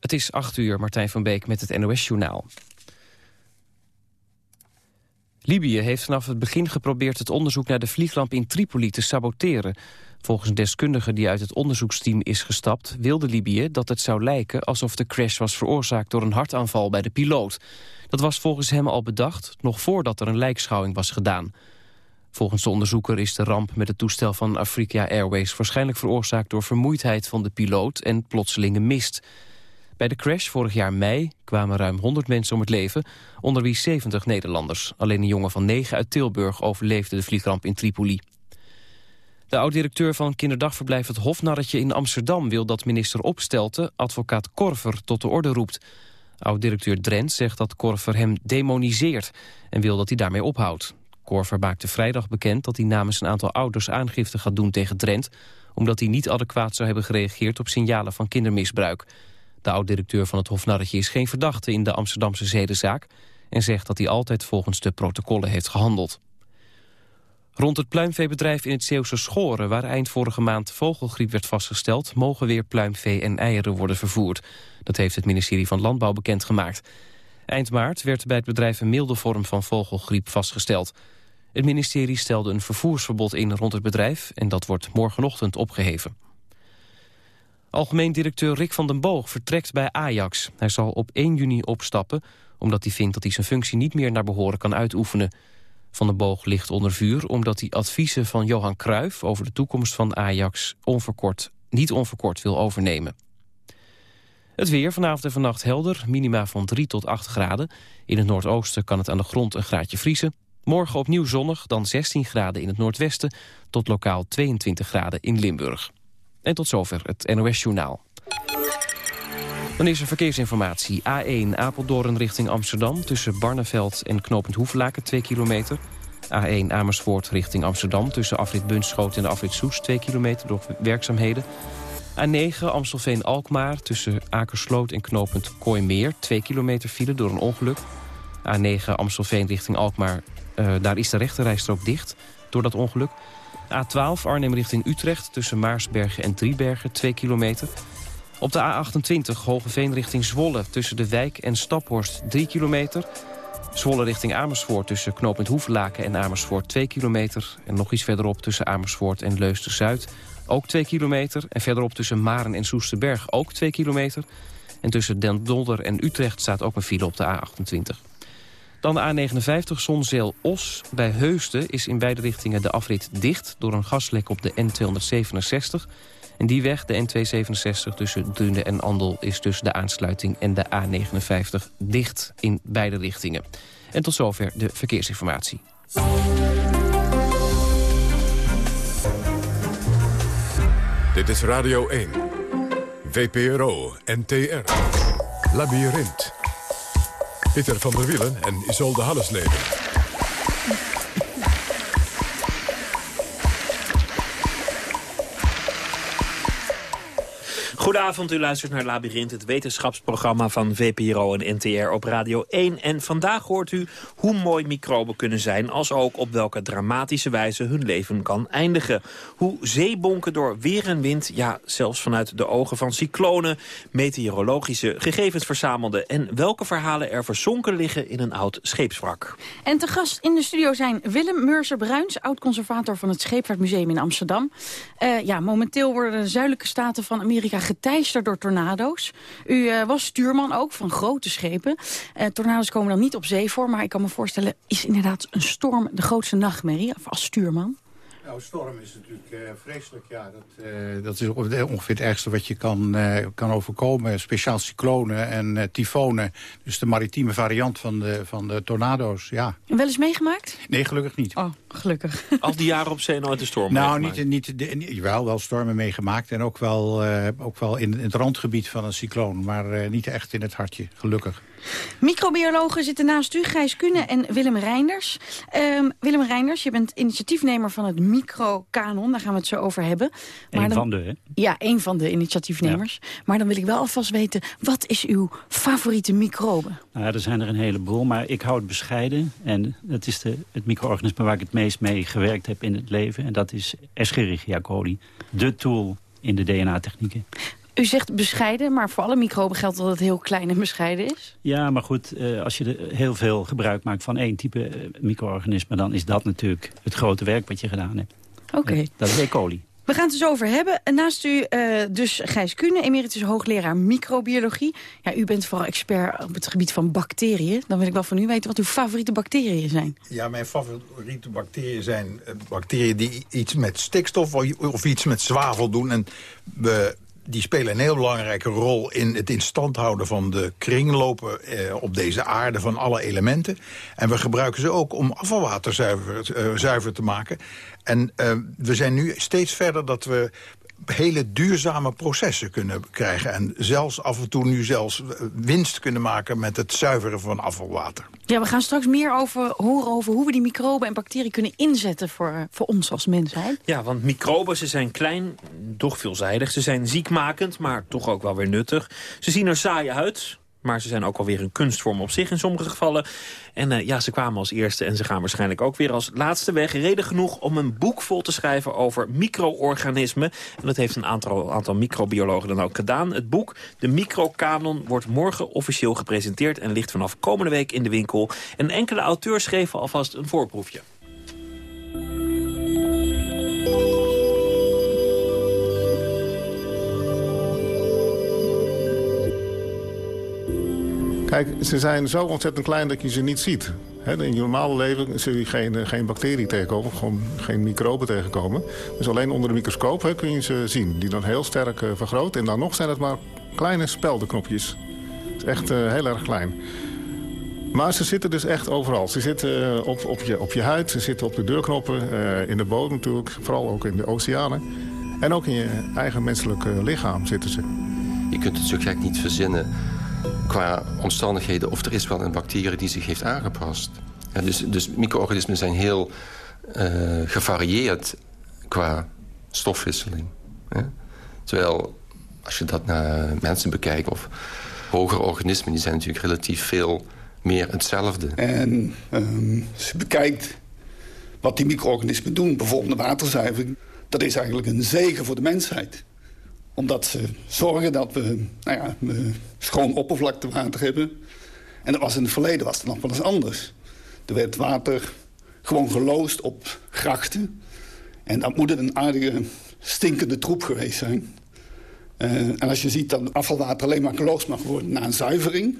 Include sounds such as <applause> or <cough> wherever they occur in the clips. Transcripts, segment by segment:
Het is 8 uur, Martijn van Beek met het NOS-journaal. Libië heeft vanaf het begin geprobeerd het onderzoek naar de vliegramp in Tripoli te saboteren. Volgens deskundigen die uit het onderzoeksteam is gestapt... wilde Libië dat het zou lijken alsof de crash was veroorzaakt door een hartaanval bij de piloot. Dat was volgens hem al bedacht, nog voordat er een lijkschouwing was gedaan. Volgens de onderzoeker is de ramp met het toestel van Afrika Airways... waarschijnlijk veroorzaakt door vermoeidheid van de piloot en plotselinge mist. Bij de crash vorig jaar mei kwamen ruim 100 mensen om het leven... onder wie 70 Nederlanders. Alleen een jongen van 9 uit Tilburg overleefde de vliegramp in Tripoli. De oud-directeur van kinderdagverblijf Het Hofnarretje in Amsterdam... wil dat minister Opstelten advocaat Korver tot de orde roept. Oud-directeur Drent zegt dat Korver hem demoniseert... en wil dat hij daarmee ophoudt. Korver maakte vrijdag bekend dat hij namens een aantal ouders aangifte gaat doen tegen Drent... omdat hij niet adequaat zou hebben gereageerd op signalen van kindermisbruik. De oud-directeur van het Hofnarretje is geen verdachte in de Amsterdamse zedenzaak... en zegt dat hij altijd volgens de protocollen heeft gehandeld. Rond het pluimveebedrijf in het Zeeuwse Schoren... waar eind vorige maand vogelgriep werd vastgesteld... mogen weer pluimvee en eieren worden vervoerd. Dat heeft het ministerie van Landbouw bekendgemaakt. Eind maart werd bij het bedrijf een milde vorm van vogelgriep vastgesteld. Het ministerie stelde een vervoersverbod in rond het bedrijf... en dat wordt morgenochtend opgeheven. Algemeen directeur Rick van den Boog vertrekt bij Ajax. Hij zal op 1 juni opstappen, omdat hij vindt dat hij zijn functie niet meer naar behoren kan uitoefenen. Van den Boog ligt onder vuur omdat hij adviezen van Johan Cruijff over de toekomst van Ajax onverkort, niet onverkort wil overnemen. Het weer vanavond en vannacht helder, minima van 3 tot 8 graden. In het noordoosten kan het aan de grond een graadje vriezen. Morgen opnieuw zonnig, dan 16 graden in het noordwesten... tot lokaal 22 graden in Limburg. En tot zover het NOS-journaal. Dan is er verkeersinformatie. A1 Apeldoorn richting Amsterdam tussen Barneveld en Knopend Hoeflaken 2 kilometer. A1 Amersfoort richting Amsterdam tussen afrit Bunschoot en afrit Soes 2 kilometer door werkzaamheden. A9 Amstelveen-Alkmaar tussen Akersloot en Knopend Kooimeer 2 kilometer file door een ongeluk. A9 Amstelveen richting Alkmaar, uh, daar is de rechterrijstrook dicht door dat ongeluk. A12 Arnhem richting Utrecht tussen Maarsbergen en Driebergen 2 kilometer. Op de A28 Hogeveen richting Zwolle tussen de Wijk en Staphorst 3 kilometer. Zwolle richting Amersfoort tussen knooppunt Hoeflaken en Amersfoort 2 kilometer. En nog iets verderop tussen Amersfoort en Leusden-Zuid ook 2 kilometer. En verderop tussen Maren en Soesterberg ook 2 kilometer. En tussen Den Dolder en Utrecht staat ook een file op de A28. Dan de A59 Zonzeel-Os. Bij Heusden is in beide richtingen de afrit dicht... door een gaslek op de N267. En die weg, de N267 tussen Drunen en Andel... is tussen de aansluiting en de A59 dicht in beide richtingen. En tot zover de verkeersinformatie. Dit is Radio 1. VPRO NTR. Labyrinth. Pieter van der Wielen en Isolde Hallesleden. Goedenavond, u luistert naar Labyrinth, het wetenschapsprogramma van VPRO en NTR op Radio 1. En vandaag hoort u hoe mooi microben kunnen zijn... als ook op welke dramatische wijze hun leven kan eindigen. Hoe zeebonken door weer en wind, ja, zelfs vanuit de ogen van cyclonen... meteorologische gegevens verzamelden... en welke verhalen er verzonken liggen in een oud scheepswrak. En te gast in de studio zijn Willem Meurser-Bruins... oud-conservator van het Scheepvaartmuseum in Amsterdam. Uh, ja, momenteel worden de zuidelijke staten van Amerika geteisterd door tornado's. U uh, was stuurman ook van grote schepen. Uh, tornado's komen dan niet op zee voor, maar ik kan me voorstellen... is inderdaad een storm de grootste nachtmerrie als stuurman? Nou, storm is natuurlijk uh, vreselijk. Ja, dat, uh, dat is ongeveer het ergste wat je kan, uh, kan overkomen. Speciaal cyclonen en tyfonen. Dus de maritieme variant van de, van de tornado's, ja. En wel eens meegemaakt? Nee, gelukkig niet. Oh, gelukkig. <laughs> Al die jaren op zee nooit een storm Nou, niet, niet, de, wel, wel stormen meegemaakt. En ook wel, ook wel in, in, het randgebied van een cycloon. Maar niet echt in het hartje, gelukkig. Microbiologen zitten naast u, Gijs Kuhne en Willem Reinders. Um, Willem Reinders, je bent initiatiefnemer van het Microcanon. Daar gaan we het zo over hebben. Maar Eén van de, hè? Ja, één van de initiatiefnemers. Maar dan wil ik wel alvast weten, wat is uw favoriete microbe? Nou ja, er zijn er een heleboel, maar ik hou het bescheiden. En dat is de, het micro-organisme waar ik het meest mee gewerkt heb in het leven. En dat is Escherichia coli. De tool in de DNA-technieken. U zegt bescheiden, maar voor alle microben geldt dat het heel klein en bescheiden is? Ja, maar goed, eh, als je er heel veel gebruik maakt van één type uh, micro-organisme... dan is dat natuurlijk het grote werk wat je gedaan hebt. Oké. dat is E. coli. We gaan het dus over hebben. Naast u uh, dus Gijs Kuhne, emeritus hoogleraar microbiologie. Ja, u bent vooral expert op het gebied van bacteriën. Dan wil ik wel van u weten wat uw favoriete bacteriën zijn. Ja, mijn favoriete bacteriën zijn bacteriën die iets met stikstof of iets met zwavel doen. En we die spelen een heel belangrijke rol in het instand houden van de kringlopen eh, op deze aarde van alle elementen. En we gebruiken ze ook om afvalwater zuiver, uh, zuiver te maken. En uh, we zijn nu steeds verder dat we hele duurzame processen kunnen krijgen. En zelfs af en toe nu zelfs winst kunnen maken met het zuiveren van afvalwater. Ja, we gaan straks meer over horen over hoe we die microben en bacteriën kunnen inzetten voor, voor ons als mensheid. Ja, want microben, ze zijn klein, toch veelzijdig. Ze zijn ziekmakend, maar toch ook wel weer nuttig. Ze zien er saai uit, maar ze zijn ook alweer een kunstvorm op zich in sommige gevallen. En uh, ja, ze kwamen als eerste en ze gaan waarschijnlijk ook weer als laatste weg. Reden genoeg om een boek vol te schrijven over micro-organismen. En dat heeft een aantal, aantal microbiologen dan ook gedaan. Het boek, de Microcanon, wordt morgen officieel gepresenteerd... en ligt vanaf komende week in de winkel. En enkele auteurs schreven alvast een voorproefje. Kijk, ze zijn zo ontzettend klein dat je ze niet ziet. in je normale leven zul je geen, geen bacterie tegenkomen, gewoon geen microben tegenkomen. Dus alleen onder de microscoop kun je ze zien. Die dan heel sterk uh, vergroot. En dan nog zijn het maar kleine speldenknopjes. Het is echt uh, heel erg klein. Maar ze zitten dus echt overal. Ze zitten op, op, je, op je huid, ze zitten op de deurknoppen, in de bodem natuurlijk. Vooral ook in de oceanen. En ook in je eigen menselijke lichaam zitten ze. Je kunt het zo gek niet verzinnen qua omstandigheden of er is wel een bacterie die zich heeft aangepast. Dus, dus micro-organismen zijn heel uh, gevarieerd qua stofwisseling. Terwijl als je dat naar mensen bekijkt of hogere organismen... die zijn natuurlijk relatief veel meer hetzelfde. En um, als je bekijkt wat die micro-organismen doen, bijvoorbeeld de waterzuivering... dat is eigenlijk een zegen voor de mensheid omdat ze zorgen dat we, nou ja, schoon oppervlaktewater hebben. En dat was in het verleden was het nog wel eens anders. Er werd water gewoon geloosd op grachten. En dat moet een aardige stinkende troep geweest zijn. Uh, en als je ziet dat afvalwater alleen maar geloosd mag worden na een zuivering...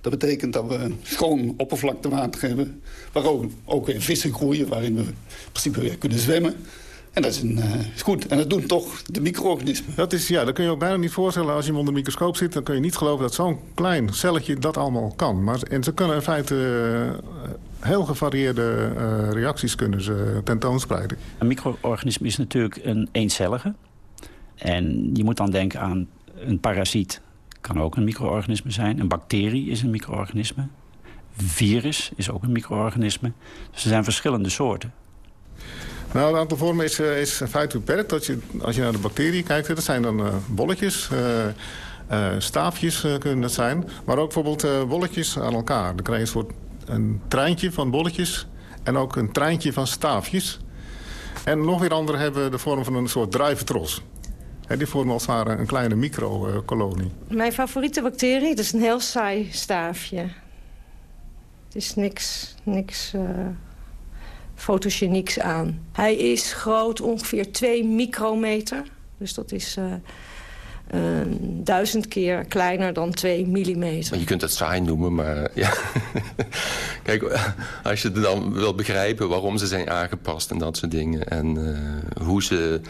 dat betekent dat we schoon oppervlaktewater hebben... waar ook, ook weer vissen groeien, waarin we in principe weer kunnen zwemmen... En dat is, een, uh, is goed. En dat doen toch de micro-organismen. Dat, is, ja, dat kun je ook bijna niet voorstellen. Als je onder de microscoop zit... dan kun je niet geloven dat zo'n klein celletje dat allemaal kan. Maar, en ze kunnen in feite uh, heel gevarieerde uh, reacties kunnen ze tentoonspreiden. Een micro-organisme is natuurlijk een eencellige. En je moet dan denken aan een parasiet. Kan ook een micro-organisme zijn. Een bacterie is een micro-organisme. Virus is ook een micro-organisme. Dus er zijn verschillende soorten. Nou, het aantal vormen is, uh, is in feite beperkt. Dat je, als je naar de bacteriën kijkt, dat zijn dan uh, bolletjes, uh, staafjes kunnen dat zijn. Maar ook bijvoorbeeld bolletjes aan elkaar. Dan krijg je een soort een treintje van bolletjes en ook een treintje van staafjes. En nog weer andere hebben de vorm van een soort druiventros. die vormen als het ware een kleine microkolonie. Mijn favoriete bacterie, dat is een heel saai staafje. Het is niks, niks fotogenieks aan. Hij is groot, ongeveer 2 micrometer. Dus dat is uh, uh, duizend keer kleiner dan 2 millimeter. Je kunt het saai noemen, maar ja. <laughs> Kijk, als je dan wilt begrijpen waarom ze zijn aangepast en dat soort dingen... en uh, hoe ze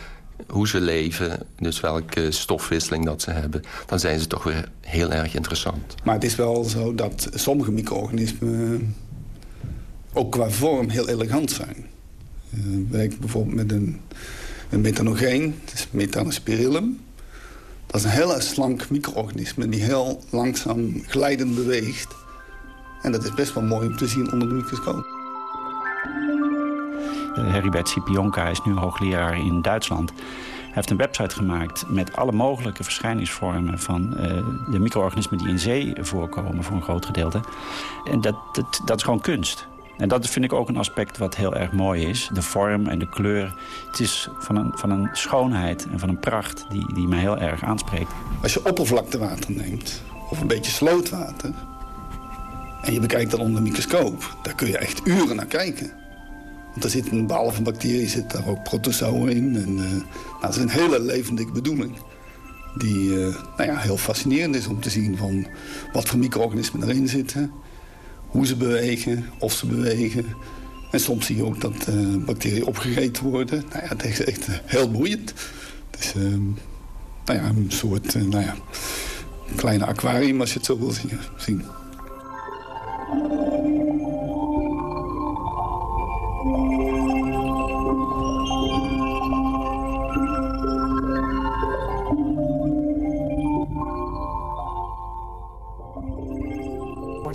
hoe ze leven, dus welke stofwisseling dat ze hebben... dan zijn ze toch weer heel erg interessant. Maar het is wel zo dat sommige micro-organismen ook qua vorm heel elegant zijn. Uh, werk bijvoorbeeld met een, een methanogeen, dat is metanospirillum. Dat is een heel slank micro-organisme die heel langzaam glijdend beweegt. En dat is best wel mooi om te zien onder de microscoop. Heribert Sipionka is nu hoogleraar in Duitsland. Hij heeft een website gemaakt met alle mogelijke verschijningsvormen... van uh, de micro-organismen die in zee voorkomen voor een groot gedeelte. En dat, dat, dat is gewoon kunst. En dat vind ik ook een aspect wat heel erg mooi is. De vorm en de kleur. Het is van een, van een schoonheid en van een pracht die, die mij heel erg aanspreekt. Als je oppervlaktewater neemt, of een beetje slootwater... en je bekijkt dat onder de microscoop, daar kun je echt uren naar kijken. Want er zit een behalve bacteriën zit daar ook protozoen in. En, uh, nou, dat is een hele levendige bedoeling. Die uh, nou ja, heel fascinerend is om te zien van wat voor micro-organismen erin zitten. Hoe ze bewegen, of ze bewegen. En soms zie je ook dat uh, bacteriën opgegeten worden. Nou ja, het is echt heel boeiend. Het is nou ja, een soort nou ja, kleine aquarium als je het zo wil zien.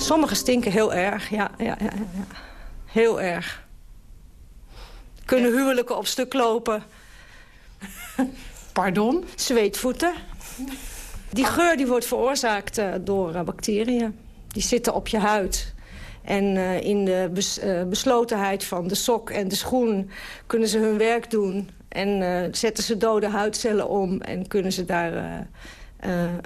Sommige stinken heel erg, ja, ja, ja, ja. Heel erg. Kunnen huwelijken op stuk lopen. Pardon? Zweetvoeten. Die geur die wordt veroorzaakt uh, door uh, bacteriën. Die zitten op je huid. En uh, in de bes beslotenheid van de sok en de schoen kunnen ze hun werk doen. En zetten ze dode huidcellen om en kunnen ze daar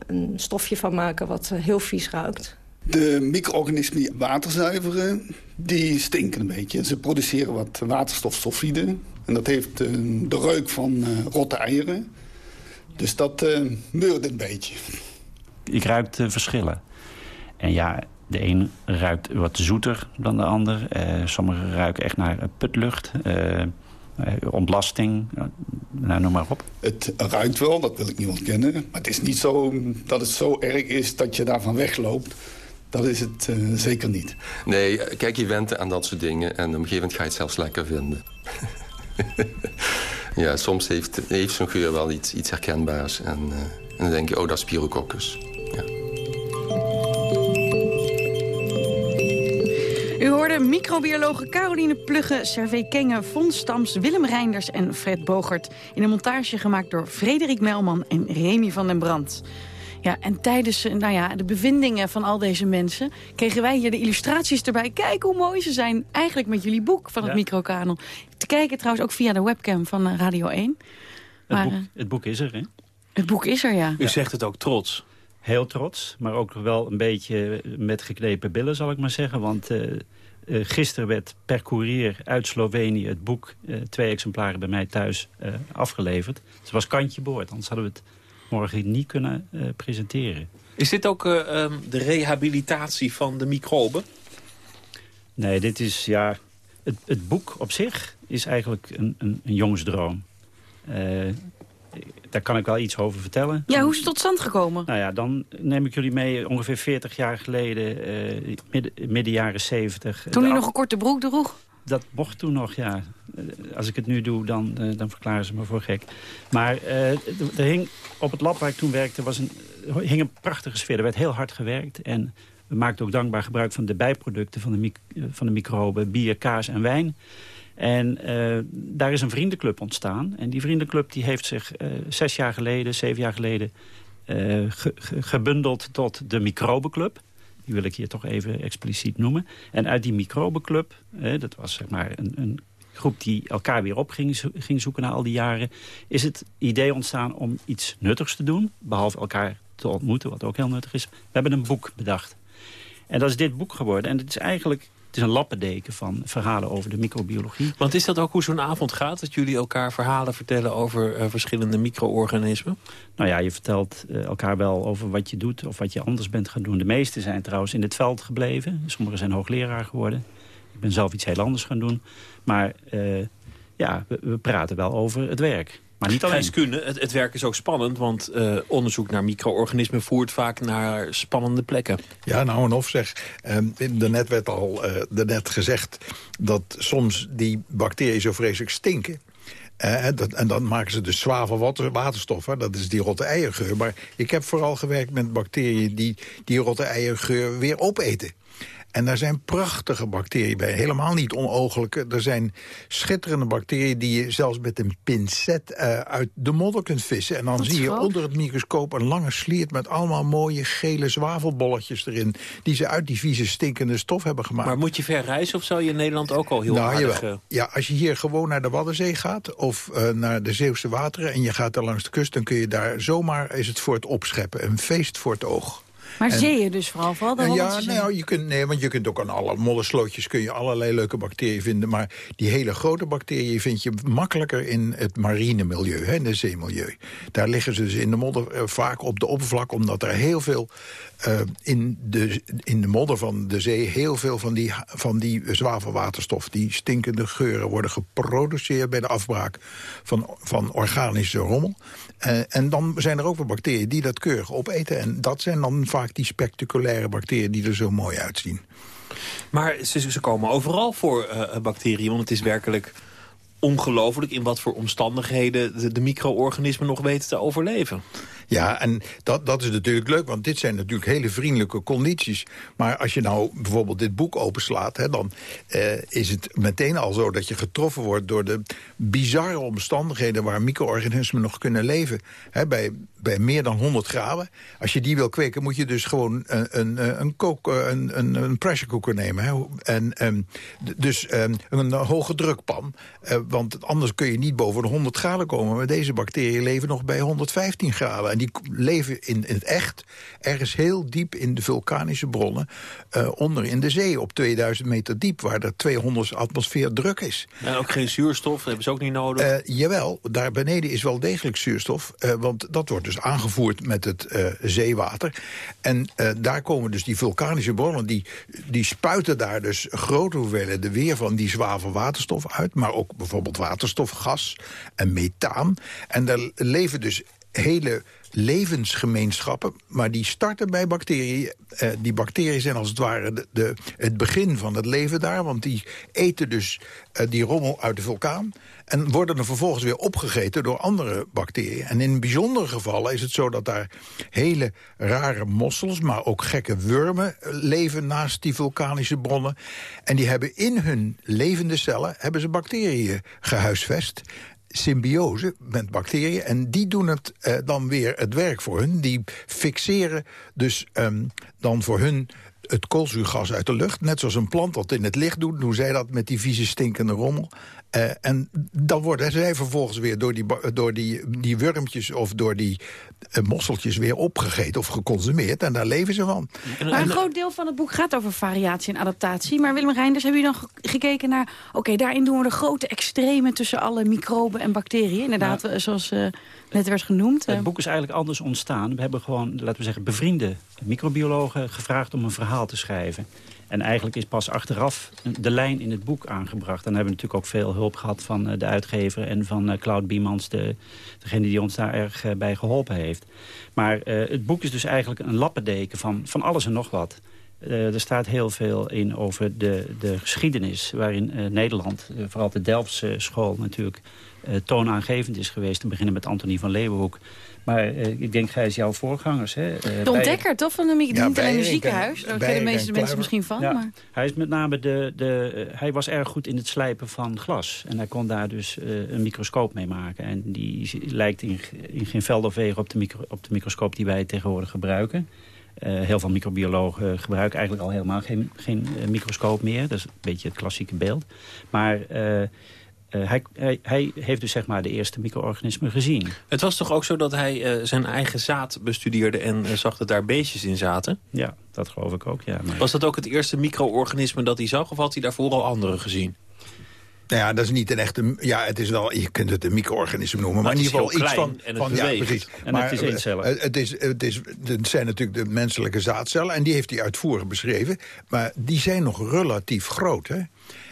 een stofje van maken wat heel vies ruikt. De micro-organismen die water zuiveren, die stinken een beetje. Ze produceren wat waterstofsulfide. En dat heeft uh, de reuk van uh, rotte eieren. Dus dat uh, meurt een beetje. Ik ruik de verschillen. En ja, de een ruikt wat zoeter dan de ander. sommigen ruiken echt naar putlucht, ontlasting, nou, noem maar op. Het ruikt wel, dat wil ik niet ontkennen. Maar het is niet zo dat het zo erg is dat je daarvan wegloopt. Dat is het uh, zeker niet. Nee, kijk, je went aan dat soort dingen... en op een gegeven moment ga je het zelfs lekker vinden. <laughs> ja, soms heeft, heeft zo'n geur wel iets, iets herkenbaars. En, uh, en, dan denk je, oh, dat is Spirococcus. Ja. U hoorde microbiologen Caroline Plugge, Servé Kenge, Fons Stams, Willem Reinders en Fred Bogert... in een montage gemaakt door Frederik Melman en Remy van den Brand. Ja, en tijdens nou ja, de bevindingen van al deze mensen... kregen wij hier de illustraties erbij. Kijk hoe mooi ze zijn. Eigenlijk met jullie boek van het ja. microkanel. Te kijken trouwens ook via de webcam van Radio 1. Maar, het, boek, het boek is er, hè? Het boek is er, ja. U zegt het ook trots. Heel trots, maar ook wel een beetje met geknepen billen, zal ik maar zeggen. Want uh, uh, gisteren werd per courier uit Slovenië het boek... Uh, twee exemplaren bij mij thuis afgeleverd. Het was kantje boord, anders hadden we het morgen niet kunnen uh, presenteren. Is dit ook uh, um, de rehabilitatie van de microben? Nee, dit is ja... Het, het boek op zich is eigenlijk een, een, een jongensdroom. Uh, daar kan ik wel iets over vertellen. Ja, hoe is het tot stand gekomen? Nou ja, dan neem ik jullie mee ongeveer 40 jaar geleden, midden, midden jaren 70. Toen u nog een korte broek droeg? Dat mocht toen nog, ja. Als ik het nu doe, dan, uh, dan verklaren ze me voor gek. Maar uh, er hing, op het lab waar ik toen werkte was een, hing een prachtige sfeer. Er werd heel hard gewerkt. En we maakten ook dankbaar gebruik van de bijproducten van de, van de microben. Bier, kaas en wijn. En daar is een vriendenclub ontstaan. En die vriendenclub die heeft zich zes jaar geleden, zeven jaar geleden... Ge, ge, gebundeld tot de microbenclub. Die wil ik hier toch even expliciet noemen. En uit die microbenclub, eh, dat was zeg maar een, een groep die elkaar weer op ging, ging zoeken na al die jaren... is het idee ontstaan om iets nuttigs te doen. Behalve elkaar te ontmoeten, wat ook heel nuttig is. We hebben een boek bedacht. En dat is dit boek geworden. En het is eigenlijk het is een lappendeken van verhalen over de microbiologie. Want is dat ook hoe zo'n avond gaat? Dat jullie elkaar verhalen vertellen over uh, verschillende micro-organismen? Nou ja, je vertelt uh, elkaar wel over wat je doet of wat je anders bent gaan doen. De meeste zijn trouwens in het veld gebleven. Sommigen zijn hoogleraar geworden. Ik ben zelf iets heel anders gaan doen. Maar uh, ja, we, we praten wel over het werk. Maar niet alleen. Gijs het, het, werk is ook spannend, want uh, onderzoek naar micro-organismen voert vaak naar spannende plekken. Ja, nou en of zeg. Um, daarnet werd al uh, daarnet gezegd dat soms die bacteriën zo vreselijk stinken. Uh, dat, en dan maken ze dus zwavel waterstof, hè? dat is die rotte eiergeur. Maar ik heb vooral gewerkt met bacteriën die die rotte eiergeur weer opeten. En daar zijn prachtige bacteriën bij. Helemaal niet onogelijke. Er zijn schitterende bacteriën die je zelfs met een pincet uh, uit de modder kunt vissen. En dan zie je onder het microscoop een lange sliert... met allemaal mooie gele zwavelbolletjes erin... die ze uit die vieze stinkende stof hebben gemaakt. Maar moet je ver reizen of zou je in Nederland ook al heel nou, aardig... Uh... Ja, als je hier gewoon naar de Waddenzee gaat... of uh, naar de Zeeuwse wateren en je gaat daar langs de kust... dan kun je daar zomaar, is het voor het opscheppen. Een feest voor het oog. Maar zie je dus vooral? vooral de ja, nou, je kunt, nee, want je kunt ook aan alle mollenslootjes kun je allerlei leuke bacteriën vinden. Maar die hele grote bacteriën vind je makkelijker in het marine milieu, hè, in het zeemilieu. Daar liggen ze dus in de modder uh, vaak op de oppervlak, omdat er heel veel uh, in, de, in de modder van de zee heel veel van die, van die zwavelwaterstof, die stinkende geuren, worden geproduceerd bij de afbraak van, van organische rommel. Uh, en dan zijn er ook wel bacteriën die dat keurig opeten. En dat zijn dan vaak die spectaculaire bacteriën die er zo mooi uitzien. Maar ze, ze komen overal voor uh, bacteriën, want het is werkelijk ongelooflijk in wat voor omstandigheden de, de micro-organismen nog weten te overleven. Ja, en dat, dat is natuurlijk leuk, want dit zijn natuurlijk hele vriendelijke condities. Maar als je nou bijvoorbeeld dit boek openslaat... Hè, dan eh, is het meteen al zo dat je getroffen wordt... door de bizarre omstandigheden waar micro-organismen nog kunnen leven. Hè, bij, bij meer dan 100 graden. Als je die wil kweken, moet je dus gewoon een, een, een, kook, een, een, een pressure cooker nemen. Hè. En, um, dus um, een hoge drukpan. Uh, want anders kun je niet boven de 100 graden komen. Maar deze bacteriën leven nog bij 115 graden. En die leven in, in het echt ergens heel diep in de vulkanische bronnen... Uh, onder in de zee op 2000 meter diep... waar er 200 atmosfeer druk is. En ook geen zuurstof, dat hebben ze ook niet nodig? Uh, jawel, daar beneden is wel degelijk zuurstof. Want dat wordt dus aangevoerd met het zeewater. En daar komen dus die vulkanische bronnen... die, die spuiten daar dus grote hoeveelheden weer van die zwavelwaterstof uit... maar ook bijvoorbeeld waterstof, gas en methaan. En daar leven dus hele levensgemeenschappen, maar die starten bij bacteriën. Eh, die bacteriën zijn als het ware de, het begin van het leven daar... want die eten dus uh, die rommel uit de vulkaan... en worden er vervolgens weer opgegeten door andere bacteriën. En in bijzondere gevallen is het zo dat daar hele rare mossels... maar ook gekke wormen leven naast die vulkanische bronnen. En die hebben in hun levende cellen hebben ze bacteriën gehuisvest symbiose met bacteriën. En die doen het uh, dan weer het werk voor hun. Die fixeren dus um, dan voor hun het koolzuurgas uit de lucht. Net zoals een plant dat in het licht doet. Doen zij dat met die vieze stinkende rommel. Uh, en dan worden zij vervolgens weer door die, door die, die wurmpjes... of door die uh, mosseltjes weer opgegeten of geconsumeerd. En daar leven ze van. Maar een groot deel van het boek gaat over variatie en adaptatie. Maar Willem Reinders, hebben jullie dan gekeken naar... oké, daarin doen we de grote extremen tussen alle microben en bacteriën. Inderdaad, nou, zoals uh, net werd genoemd. Het boek is eigenlijk anders ontstaan. We hebben gewoon, laten we zeggen, bevriende microbiologen gevraagd om een verhaal te schrijven. En eigenlijk is pas achteraf de lijn in het boek aangebracht. En dan hebben we natuurlijk ook veel hulp gehad van eh, de uitgever... en van uh, Cloud Biemans, de, degene die ons daar erg bij geholpen heeft. Maar uh, het boek is dus eigenlijk een lappendeken van, van alles en nog wat. er staat heel veel in over de, de geschiedenis... waarin Nederland, vooral de Delftse school natuurlijk... toonaangevend is geweest. Te beginnen met Antonie van Leeuwenhoek... Maar uh, ik denk, Gijs, jouw voorgangers. Hè, uh, de ontdekker, toch? Van een, ja, niet alleen een ziekenhuis. Daar kennen de meeste mensen misschien van. Ja, maar... Hij, is met name de, de, uh, hij was erg goed in het slijpen van glas. En hij kon daar dus een microscoop mee maken. En die lijkt in, in geen veld of wegen op de, micro, op de microscoop die wij tegenwoordig gebruiken. heel veel microbiologen gebruiken eigenlijk al helemaal geen, geen microscoop meer. Dat is een beetje het klassieke beeld. Maar uh, hij, hij, hij, heeft dus zeg maar de eerste micro-organismen gezien. Het was toch ook zo dat hij uh, zijn eigen zaad bestudeerde... en uh, zag dat daar beestjes in zaten? Ja, dat geloof ik ook, ja. Maar... Was dat ook het eerste micro-organisme dat hij zag... of had hij daarvoor al andere gezien? Nou ja, dat is niet een echte... Ja, het is wel, je kunt het een micro-organisme noemen. Maar, maar in ieder geval iets van... En het van ja, precies. En maar, het is eencellig. Het, is, het, is, het zijn natuurlijk de menselijke zaadcellen. En die heeft hij uitvoerig beschreven. Maar die zijn nog relatief groot, hè?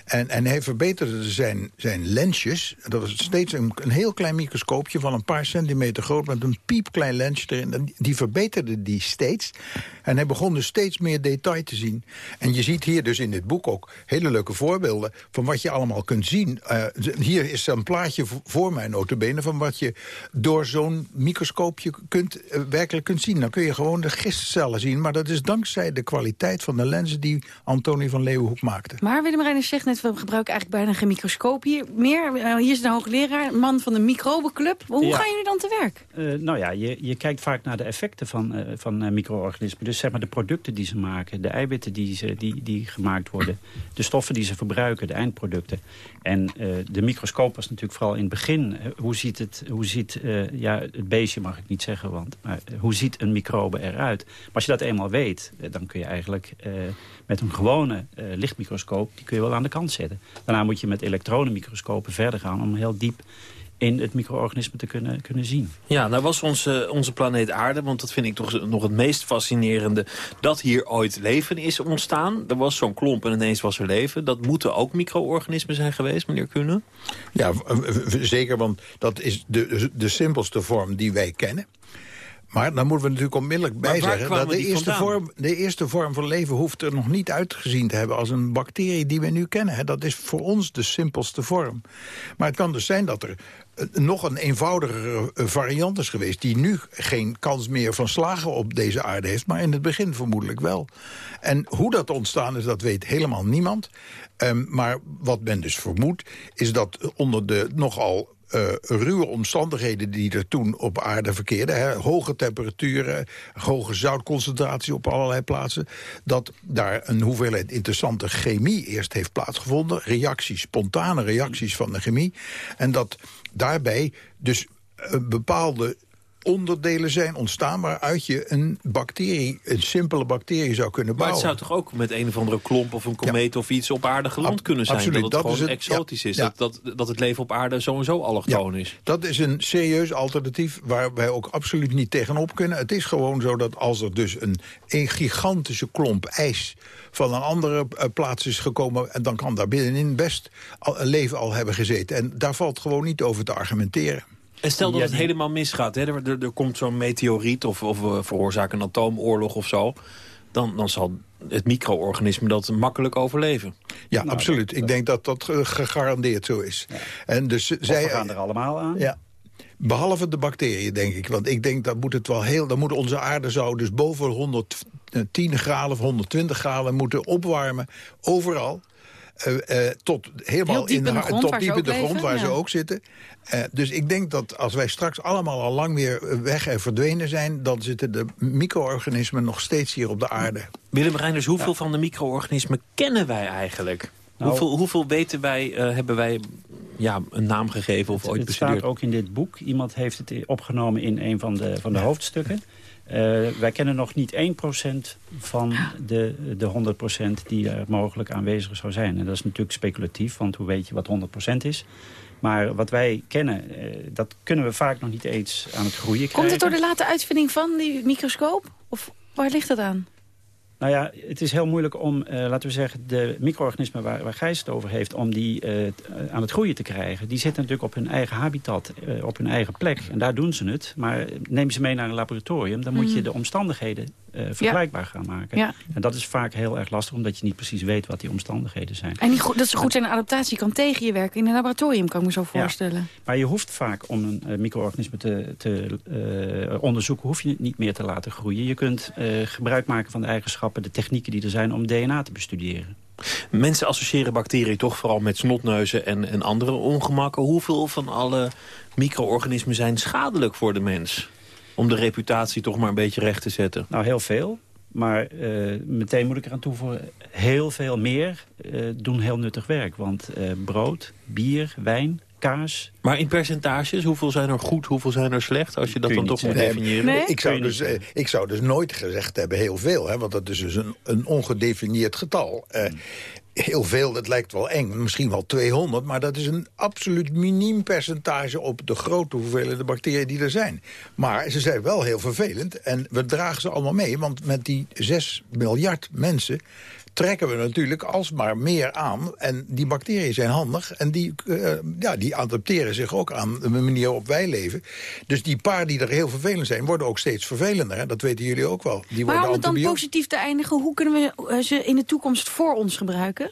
En, en hij verbeterde zijn, zijn lensjes. Dat was steeds een, heel klein microscoopje van een paar centimeter groot... met een piepklein lensje erin. Die verbeterde die steeds. En hij begon dus steeds meer detail te zien. En je ziet hier dus in dit boek ook hele leuke voorbeelden... van wat je allemaal kunt zien... Uh, hier is een plaatje voor mij notabene... van wat je door zo'n microscoopje kunt, uh, werkelijk kunt zien. Dan kun je gewoon de gistcellen zien. Maar dat is dankzij de kwaliteit van de lenzen... die Antonie van Leeuwenhoek maakte. Maar Willem Zegt net... we gebruiken eigenlijk bijna geen microscoop hier. Meer, uh, hier is de hoogleraar, man van de microbenclub. Hoe Ja. gaan jullie dan te werk? Eh, nou ja, je, je kijkt vaak naar de effecten van, eh, van eh, micro-organismen. Dus zeg maar de producten die ze maken, de eiwitten die, ze, die, die gemaakt worden... de stoffen die ze verbruiken, de eindproducten. En eh, de microscoop was natuurlijk vooral in het begin... eh, hoe ziet, het, hoe ziet eh, ja, het beestje mag ik niet zeggen, want, maar eh, hoe ziet een microbe eruit? Maar als je dat eenmaal weet, eh, dan kun je eigenlijk eh, met een gewone eh, lichtmicroscoop... die kun je wel aan de kant zetten. Daarna moet je met elektronenmicroscopen verder gaan om heel diep in het micro-organisme te kunnen, kunnen zien. Ja, nou was onze, onze planeet aarde, want dat vind ik toch nog het meest fascinerende... dat hier ooit leven is ontstaan. Er was zo'n klomp en ineens was er leven. Dat moeten ook micro-organismen zijn geweest, meneer Kuhne? Ja, zeker, want dat is de, de simpelste vorm die wij kennen. Maar dan moeten we natuurlijk onmiddellijk bij zeggen... dat de eerste, vandaan? vorm, de eerste vorm van leven hoeft er nog niet uitgezien te hebben... als een bacterie die we nu kennen. Dat is voor ons de simpelste vorm. Maar het kan dus zijn dat er eh, nog een eenvoudigere eh, variant is geweest... die nu geen kans meer van slagen op deze aarde heeft... maar in het begin vermoedelijk wel. En hoe dat ontstaan is, dat weet helemaal niemand. Ehm, maar wat men dus vermoedt, is dat onder de nogal eh, ruwe omstandigheden die er toen op aarde verkeerden... Hè, hoge temperaturen, hoge zoutconcentratie op allerlei plaatsen... dat daar een hoeveelheid interessante chemie eerst heeft plaatsgevonden. Reacties, spontane reacties van de chemie. En dat daarbij dus eh, bepaalde onderdelen zijn ontstaan... waaruit je een bacterie, een simpele bacterie zou kunnen Maar bouwen. het zou toch ook met een of andere klomp of een komeet of iets op aarde geland Ab- kunnen zijn? absoluut, dat het dat is gewoon het, exotisch ja. is. Ja. Dat, dat, dat het leven op aarde sowieso allochtoon is. Dat is een serieus alternatief waar wij ook absoluut niet tegenop kunnen. Het is gewoon zo dat als er dus een, een gigantische klomp ijs van een andere eh, plaats is gekomen... en dan kan daar binnenin best al, een leven al hebben gezeten. En daar valt gewoon niet over te argumenteren. En stel dat Ja, het die- helemaal misgaat. Hè? Er, er, er komt zo'n meteoriet of, of we veroorzaken een atoomoorlog of zo. Dan, dan zal het micro-organisme dat makkelijk overleven. Ja, Nou, absoluut. dat- Ik denk dat dat eh, gegarandeerd zo is. En dus Of zij, we gaan er allemaal aan. Ja. Behalve de bacteriën, denk ik. Want ik denk dat moet het wel heel. Dan moet onze aarde zou dus boven 110 graden of 120 graden moeten opwarmen. Overal. Eh, eh, tot helemaal Heel in de grond tot waar ze diep in ook de grond leven, waar ze ook zitten. Eh, dus ik denk dat als wij straks allemaal al lang weer weg en verdwenen zijn... dan zitten de micro-organismen nog steeds hier op de aarde. Willem Reinders, hoeveel van de micro-organismen kennen wij eigenlijk? Nou- hoeveel, hoeveel weten wij, eh, hebben wij ja, een naam gegeven of ooit het bestudeerd? staat ook in dit boek. Iemand heeft het opgenomen in een van de, van de hoofdstukken. Eh, wij kennen nog niet 1% van de, de 100% die er mogelijk aanwezig zou zijn. En dat is natuurlijk speculatief, want hoe weet je wat 100% is? Maar wat wij kennen, eh, dat kunnen we vaak nog niet eens aan het groeien krijgen. Komt het door de late uitvinding van die microscoop? Of waar ligt het aan? Nou ja, het is heel moeilijk om, eh, laten we zeggen, de micro-organismen waar, waar Gijs het over heeft... om die eh, eh, aan het groeien te krijgen. Die zitten natuurlijk op hun eigen habitat, op hun eigen plek. En daar doen ze het. Maar neem ze mee naar een laboratorium... dan moet je de omstandigheden eh, vergelijkbaar gaan maken. Ja. En dat is vaak heel erg lastig... omdat je niet precies weet wat die omstandigheden zijn. En die, dat ze goed zijn adaptatie kan tegen je werken in een laboratorium, kan ik me zo voorstellen. Maar je hoeft vaak om een eh, micro-organisme te, te eh, onderzoeken... hoef je het niet meer te laten groeien. Je kunt eh, gebruik maken van de eigenschappen, de technieken die er zijn... om DNA te bestuderen. Mensen associëren bacteriën toch vooral met snotneuzen en, en andere ongemakken. Hoeveel van alle micro-organismen zijn schadelijk voor de mens? Om de reputatie toch maar een beetje recht te zetten. Nou, heel veel. Maar eh, meteen moet ik eraan toevoegen, heel veel meer eh, doen heel nuttig werk. Want eh, brood, bier, wijn, kaas... Maar in percentages, hoeveel zijn er goed, hoeveel zijn er slecht? Als je dat je dan toch moet definiëren. Nee? Ik, zou dus, eh, ik zou dus nooit gezegd hebben heel veel. Hè, want dat is dus een, een ongedefinieerd getal. Eh, heel veel, dat lijkt wel eng. Misschien wel 200. Maar dat is een absoluut miniem percentage... op de grote hoeveelheden bacteriën die er zijn. Maar ze zijn wel heel vervelend. En we dragen ze allemaal mee. Want met die 6 miljard mensen trekken we natuurlijk alsmaar meer aan. En die bacteriën zijn handig. En die, eh, ja, die adapteren zich ook aan de manier waarop wij leven. Dus die paar die er heel vervelend zijn, worden ook steeds vervelender. Hè? Dat weten jullie ook wel. Die Maar om het dan positief te eindigen, hoe kunnen we eh, ze in de toekomst voor ons gebruiken?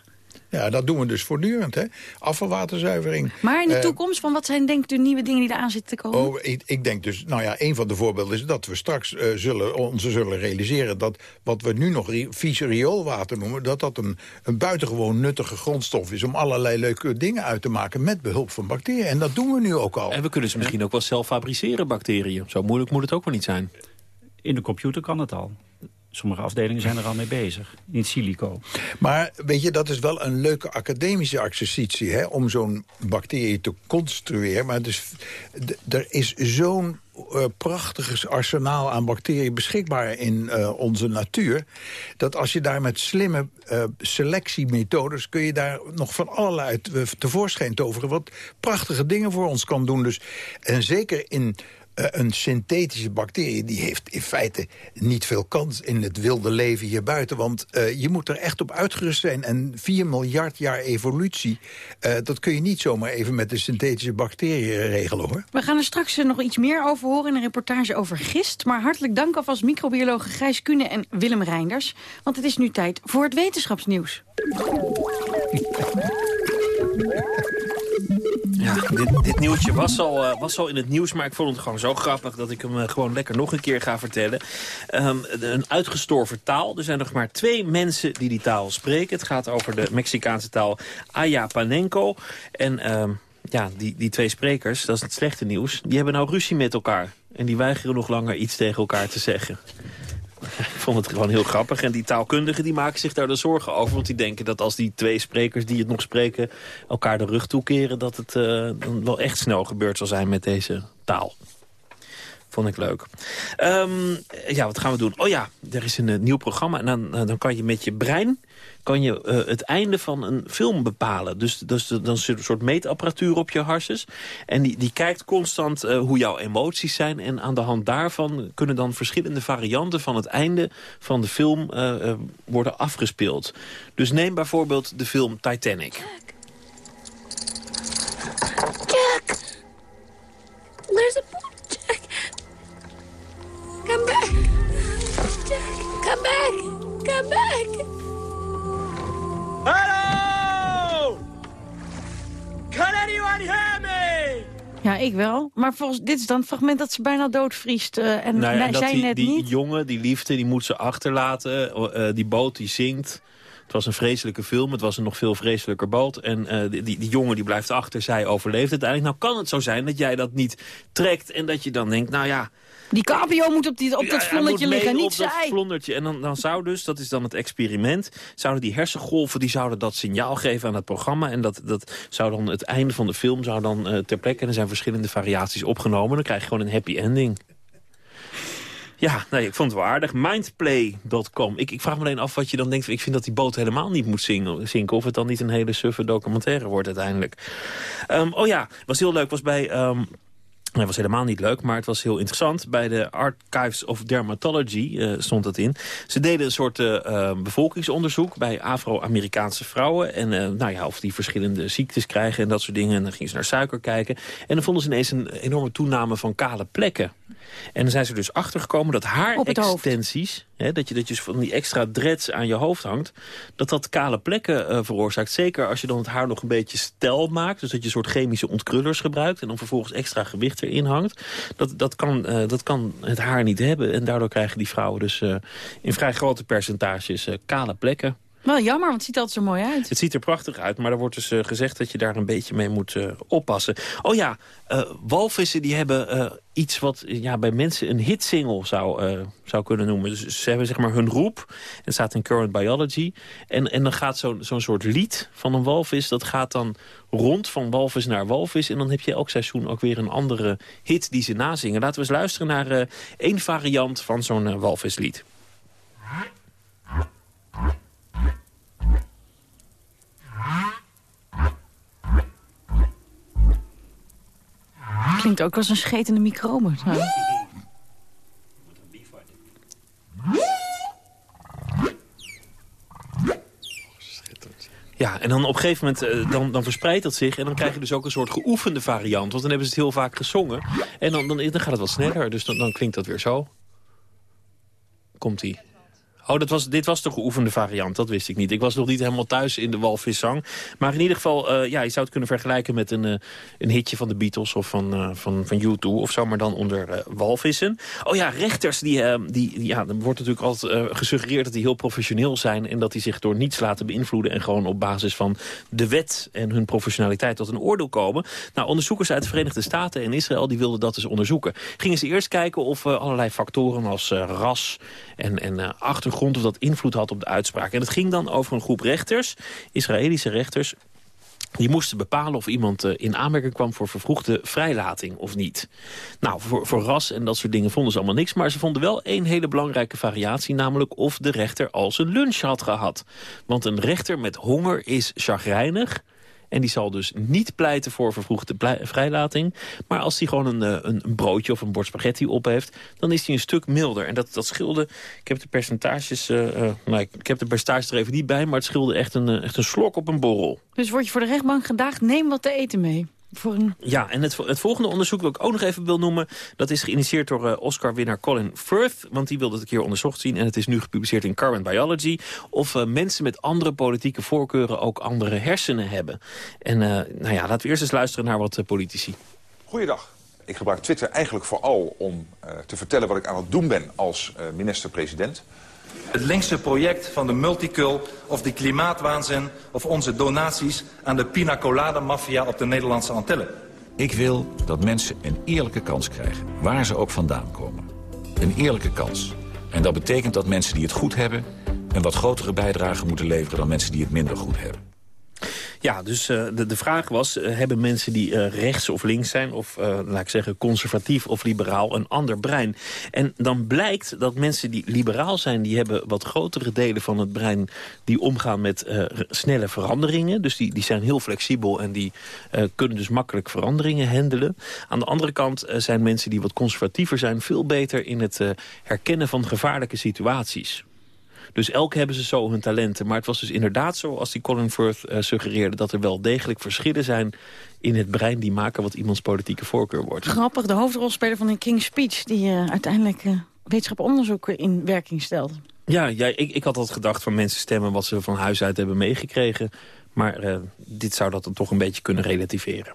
Ja, dat doen we dus voortdurend, hè. Afvalwaterzuivering. Maar in de Eh, toekomst, van wat zijn denkt u nieuwe dingen die eraan zitten te komen? Oh, ik, ik denk dus, nou ja, een van de voorbeelden is dat we straks eh, zullen, ons zullen realiseren... dat wat we nu nog ri- vies rioolwater noemen... dat dat een, een buitengewoon nuttige grondstof is... om allerlei leuke dingen uit te maken met behulp van bacteriën. En dat doen we nu ook al. En we kunnen ze misschien ook wel zelf fabriceren, bacteriën. Zo moeilijk moet het ook wel niet zijn. In de computer kan het al. Sommige afdelingen zijn er al mee bezig. In silico. Maar weet je, dat is wel een leuke academische exercitie... Hè, om zo'n bacterie te construeren. Maar dus, er is zo'n eh, prachtig arsenaal aan bacteriën beschikbaar in eh, onze natuur... dat als je daar met slimme eh, selectiemethodes... kun je daar nog van allerlei uit, tevoorschijn toveren... wat prachtige dingen voor ons kan doen. Dus, en zeker in een synthetische bacterie die heeft in feite niet veel kans in het wilde leven hier buiten. Want eh, je moet er echt op uitgerust zijn. En 4 miljard jaar evolutie, eh, dat kun je niet zomaar even met de synthetische bacteriën regelen hoor. We gaan er straks eh, nog iets meer over horen in een reportage over gist. Maar hartelijk dank alvast microbiologen Gijs Kuhne en Willem Reinders. Want het is nu tijd voor het wetenschapsnieuws. <laughs> Dit, dit nieuwtje was al, eh, was al in het nieuws, maar ik vond het gewoon zo grappig... dat ik hem eh, gewoon lekker nog een keer ga vertellen. Ehm, een uitgestorven taal. Er zijn nog maar twee mensen die die taal spreken. Het gaat over de Mexicaanse taal Ayapanenco. En ehm, ja, die, die twee sprekers, dat is het slechte nieuws... die hebben nou ruzie met elkaar. En die weigeren nog langer iets tegen elkaar te zeggen. Ik vond het gewoon heel grappig. En die taalkundigen die maken zich daar de zorgen over. Want die denken dat als die twee sprekers die het nog spreken... elkaar de rug toekeren... dat het eh, dan wel echt snel gebeurd zal zijn met deze taal. Vond ik leuk. Ehm, ja, wat gaan we doen? Oh ja, er is een eh, nieuw programma. En dan, eh, dan kan je met je brein kan je, eh, het einde van een film bepalen. Dus, dus dan zit een soort meetapparatuur op je harses. En die, die kijkt constant hoe jouw emoties zijn. En aan de hand daarvan kunnen dan verschillende varianten van het einde van de film worden afgespeeld. Dus neem bijvoorbeeld de film Titanic. Ja, ik wel. Maar volgens, dit is dan het fragment dat ze bijna doodvriest. eh, en Nou ja, en zijn die, net die niet. jongen, die liefde, die moet ze achterlaten. Eh, die boot die zinkt. Het was een vreselijke film, het was een nog veel vreselijker boot. En eh, die, die, die jongen die blijft achter, zij overleeft uiteindelijk. Nou kan het zo zijn dat jij dat niet trekt en dat je dan denkt, nou ja... Die cabrio moet op, die, op dat vlondertje liggen, niet op dat zij. vlondertje. En dan, dan zou dus, dat is dan het experiment... zouden die hersengolven die zouden dat signaal geven aan het programma... en dat, dat zou dan het einde van de film zou dan eh, ter plekke... en er zijn verschillende variaties opgenomen. Dan krijg je gewoon een happy ending. Ja, nee, ik vond het wel aardig. Mindplay.com. Ik, ik vraag me alleen af wat je dan denkt. Ik vind dat die boot helemaal niet moet zinken. Of het dan niet een hele suffe documentaire wordt uiteindelijk. Ehm, oh ja, was heel leuk. Was bij... ehm, het was helemaal niet leuk, maar het was heel interessant. Bij de Archives of Dermatology eh, stond het in. Ze deden een soort eh, eh, bevolkingsonderzoek bij Afro-Amerikaanse vrouwen. En nou ja, of die verschillende ziektes krijgen en dat soort dingen. En dan gingen ze naar suiker kijken. En dan vonden ze ineens een enorme toename van kale plekken. En dan zijn ze dus achtergekomen dat hoofd. haarextensies... Hè, dat je dat je van die extra dreads aan je hoofd hangt... dat dat kale plekken eh, veroorzaakt. Zeker als je dan het haar nog een beetje stel maakt. Dus dat je een soort chemische ontkrullers gebruikt... en dan vervolgens extra gewicht erin hangt. Dat, dat, kan, eh, dat kan het haar niet hebben. En daardoor krijgen die vrouwen dus eh, in vrij grote percentages kale plekken. Wel jammer, want het ziet altijd zo mooi uit. Het ziet er prachtig uit, maar er wordt dus eh, gezegd dat je daar een beetje mee moet eh, oppassen. Oh ja, eh, walvissen die hebben iets wat ja, bij mensen een hitsingle zou, zou kunnen noemen. Dus ze hebben zeg maar hun roep, het staat in Current Biology. En, en dan gaat zo'n zo'n soort lied van een walvis, dat gaat dan rond van walvis naar walvis. En dan heb je elk seizoen ook weer een andere hit die ze nazingen. Laten we eens luisteren naar één variant van zo'n walvislied. Klinkt ook als een schetende microbe. Ja, en dan op een gegeven moment eh, dan, dan verspreidt dat zich... en dan krijg je dus ook een soort geoefende variant. Want dan hebben ze het heel vaak gezongen. En dan, dan, dan gaat het wat sneller, dus dan, dan klinkt dat weer zo. Komt-ie. Oh, dat was, dit was de geoefende variant, dat wist ik niet. Ik was nog niet helemaal thuis in de walviszang. Maar in ieder geval, uh, ja, je zou het kunnen vergelijken met een, uh, een hitje van de Beatles... of van, uh, van, van U2 of zo, maar dan onder walvissen. Oh ja, rechters, die, die, ja, er wordt natuurlijk altijd gesuggereerd... dat die heel professioneel zijn en dat die zich door niets laten beïnvloeden... en gewoon op basis van de wet en hun professionaliteit tot een oordeel komen. Nou, onderzoekers uit de Verenigde Staten en Israël... die wilden dat dus onderzoeken. Gingen ze eerst kijken of allerlei factoren als ras en, en achtergrond grond of dat invloed had op de uitspraak. En het ging dan over een groep rechters, Israëlische rechters... Die moesten bepalen of iemand eh, in aanmerking kwam voor vervroegde vrijlating of niet. Nou, voor, voor ras en dat soort dingen vonden ze allemaal niks. Maar ze vonden wel één hele belangrijke variatie. Namelijk of de rechter al zijn lunch had gehad. Want een rechter met honger is chagrijnig. En die zal dus niet pleiten voor vervroegde vrijlating. Maar als hij gewoon een, eh, een, een, broodje of een bord spaghetti op heeft... dan is hij een stuk milder. En dat, dat scheelde... Ik heb de percentages... Uh, ik, ik, heb de percentages er even niet bij... maar het scheelde echt een, echt een slok op een borrel. Dus word je voor de rechtbank gedaagd... neem wat te eten mee. Voor een... Ja, en het, het volgende onderzoek dat ik ook nog even wil noemen... dat is geïnitieerd door uh, Oscar-winnaar Colin Firth... want die wilde het een keer onderzocht zien... en het is nu gepubliceerd in Current Biology... of uh, mensen met andere politieke voorkeuren ook andere hersenen hebben. En uh, nou ja, laten we eerst eens luisteren naar wat politici. Goeiedag. Ik gebruik Twitter eigenlijk vooral om te vertellen wat ik aan het doen ben als minister-president... Het linkse project van de multicul of de klimaatwaanzin... of onze donaties aan de pina colada maffia op de Nederlandse Antillen. Ik wil dat mensen een eerlijke kans krijgen, waar ze ook vandaan komen. Een eerlijke kans. En dat betekent dat mensen die het goed hebben... een wat grotere bijdrage moeten leveren dan mensen die het minder goed hebben. Ja, dus uh, de, de vraag was, uh, hebben mensen die uh, rechts of links zijn... of laat ik zeggen conservatief of liberaal, een ander brein? En dan blijkt dat mensen die liberaal zijn... die hebben wat grotere delen van het brein... die omgaan met snelle veranderingen. Dus die, die zijn heel flexibel en die kunnen dus makkelijk veranderingen handelen. Aan de andere kant zijn mensen die wat conservatiever zijn... veel beter in het herkennen van gevaarlijke situaties. Dus elk hebben ze zo hun talenten. Maar het was dus inderdaad zo, als die Colin Firth uh, suggereerde... dat er wel degelijk verschillen zijn in het brein... die maken wat iemands politieke voorkeur wordt. Grappig, de hoofdrolspeler van de King's Speech... die uh, uiteindelijk uh, wetenschaponderzoeken in werking stelde. Ja, ja ik, ik had altijd gedacht van mensen stemmen... wat ze van huis uit hebben meegekregen. Maar dit zou dat dan toch een beetje kunnen relativeren.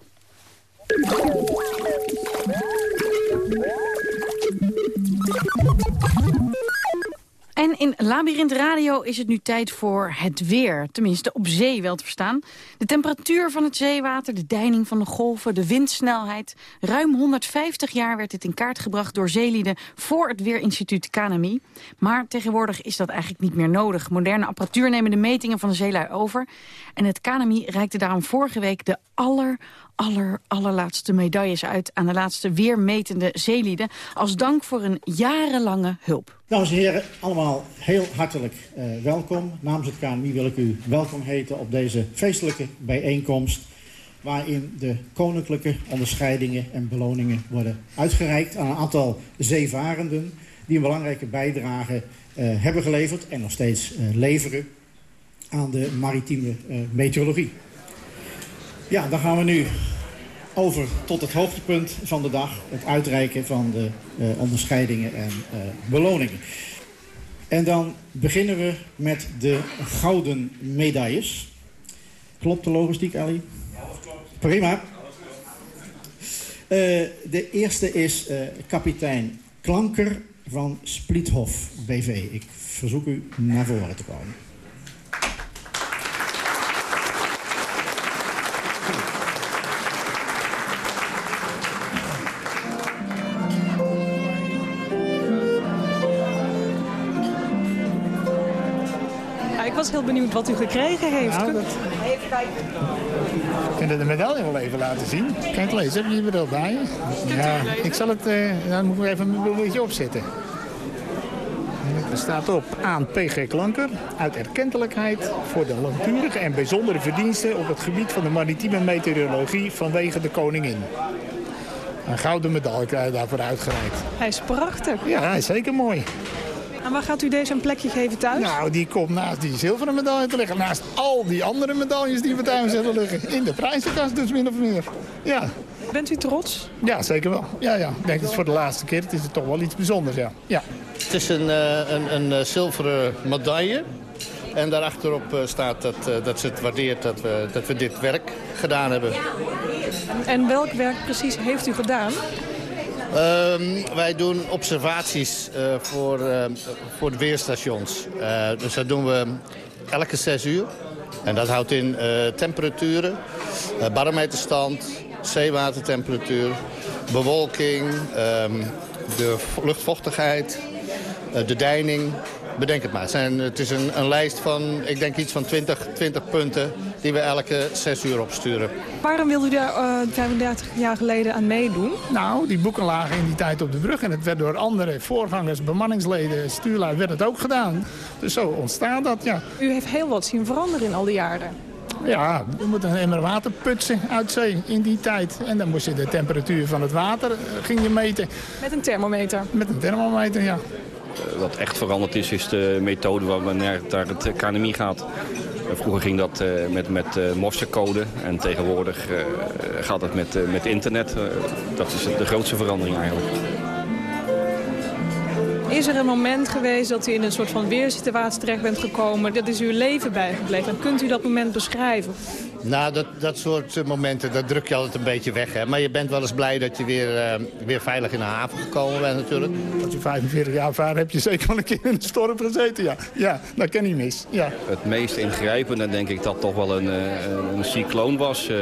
In Labyrinth Radio is het nu tijd voor het weer. Tenminste, op zee wel te verstaan. De temperatuur van het zeewater, de deining van de golven, de windsnelheid. Ruim 150 jaar werd dit in kaart gebracht door zeelieden... voor het Weerinstituut KNMI. Maar tegenwoordig is dat eigenlijk niet meer nodig. Moderne apparatuur nemen de metingen van de zeelui over. En het KNMI reikte daarom vorige week de aller, aller, allerlaatste medailles uit... aan de laatste weermetende zeelieden... als dank voor een jarenlange hulp. Dames en heren, allemaal heel hartelijk uh, welkom. Namens het KNMI wil ik u welkom heten op deze feestelijke bijeenkomst... waarin de koninklijke onderscheidingen en beloningen worden uitgereikt... aan een aantal zeevarenden die een belangrijke bijdrage uh, hebben geleverd... en nog steeds uh, leveren aan de maritieme meteorologie. Ja, dan gaan we nu over tot het hoogtepunt van de dag. Het uitreiken van de uh, onderscheidingen en uh, beloningen. En dan beginnen we met de gouden medailles. Klopt de logistiek, Ali? Ja, dat klopt. Prima. Uh, de eerste is kapitein Klanker van Splithof BV. Ik verzoek u naar voren te komen. Was heel benieuwd wat u gekregen heeft. Nou, dat... Even kijken. Kun je de medaille wel even laten zien? Kan het lezen? Heb je die bij je? Ja, ik zal het... Uh, dan moet ik even een beetje opzetten. Er staat op aan PG Klanker uit erkentelijkheid voor de langdurige en bijzondere verdiensten op het gebied van de maritieme meteorologie vanwege de koningin. Een gouden medaille krijg je daarvoor uitgereikt. Hij is prachtig. Ja, hij is zeker mooi. En waar gaat u deze een plekje geven thuis? Nou, die komt naast die zilveren medaille te liggen. Naast al die andere medailles die we thuis hebben liggen. In de prijzenkast dus min of meer. Ja. Bent u trots? Ja, zeker wel. Ja, ja. Ik denk dat het voor de laatste keer het is het toch wel iets bijzonders, ja. ja. Het is een, uh, een, een uh, zilveren medaille. En daarachterop uh, staat dat, dat ze het waardeert dat we, dat we dit werk gedaan hebben. En welk werk precies heeft u gedaan? Um, wij doen observaties voor, voor de weerstations. dus dat doen we elke zes uur. En dat houdt in temperaturen, barometerstand, zeewatertemperatuur, bewolking, um, de luchtvochtigheid, de deining. Bedenk het maar. Het, zijn, het is een, een, lijst van, ik denk iets van 20, 20 punten die we elke zes uur opsturen. Waarom wilde u daar uh, 35 jaar geleden aan meedoen? Nou, die boeken lagen in die tijd op de brug en het werd door andere voorgangers, bemanningsleden, stuurlui, werd het ook gedaan. Dus zo ontstaat dat, ja. U heeft heel wat zien veranderen in al die jaren. Ja, we moeten een emmer water putsen uit zee in die tijd. En dan moest je de temperatuur van het water ging je meten. Met een thermometer? Met een thermometer, ja. Wat echt veranderd is, is de methode waarnaar naar het KNMI gaat. Vroeger ging dat met, met uh, morsecode en tegenwoordig gaat het met, met internet. dat is de grootste verandering eigenlijk. Is er een moment geweest dat u in een soort van weersituatie terecht bent gekomen? Dat is uw leven bijgebleven. En kunt u dat moment beschrijven? Nou, dat, dat soort momenten, dat druk je altijd een beetje weg. Hè? Maar je bent wel eens blij dat je weer, uh, weer veilig in de haven gekomen bent natuurlijk. Als je 45 jaar vaart, heb je zeker wel een keer in een storm gezeten. Ja, ja dat ken niet mis. Ja. Het meest ingrijpende denk ik dat toch wel een, een cycloon was uh,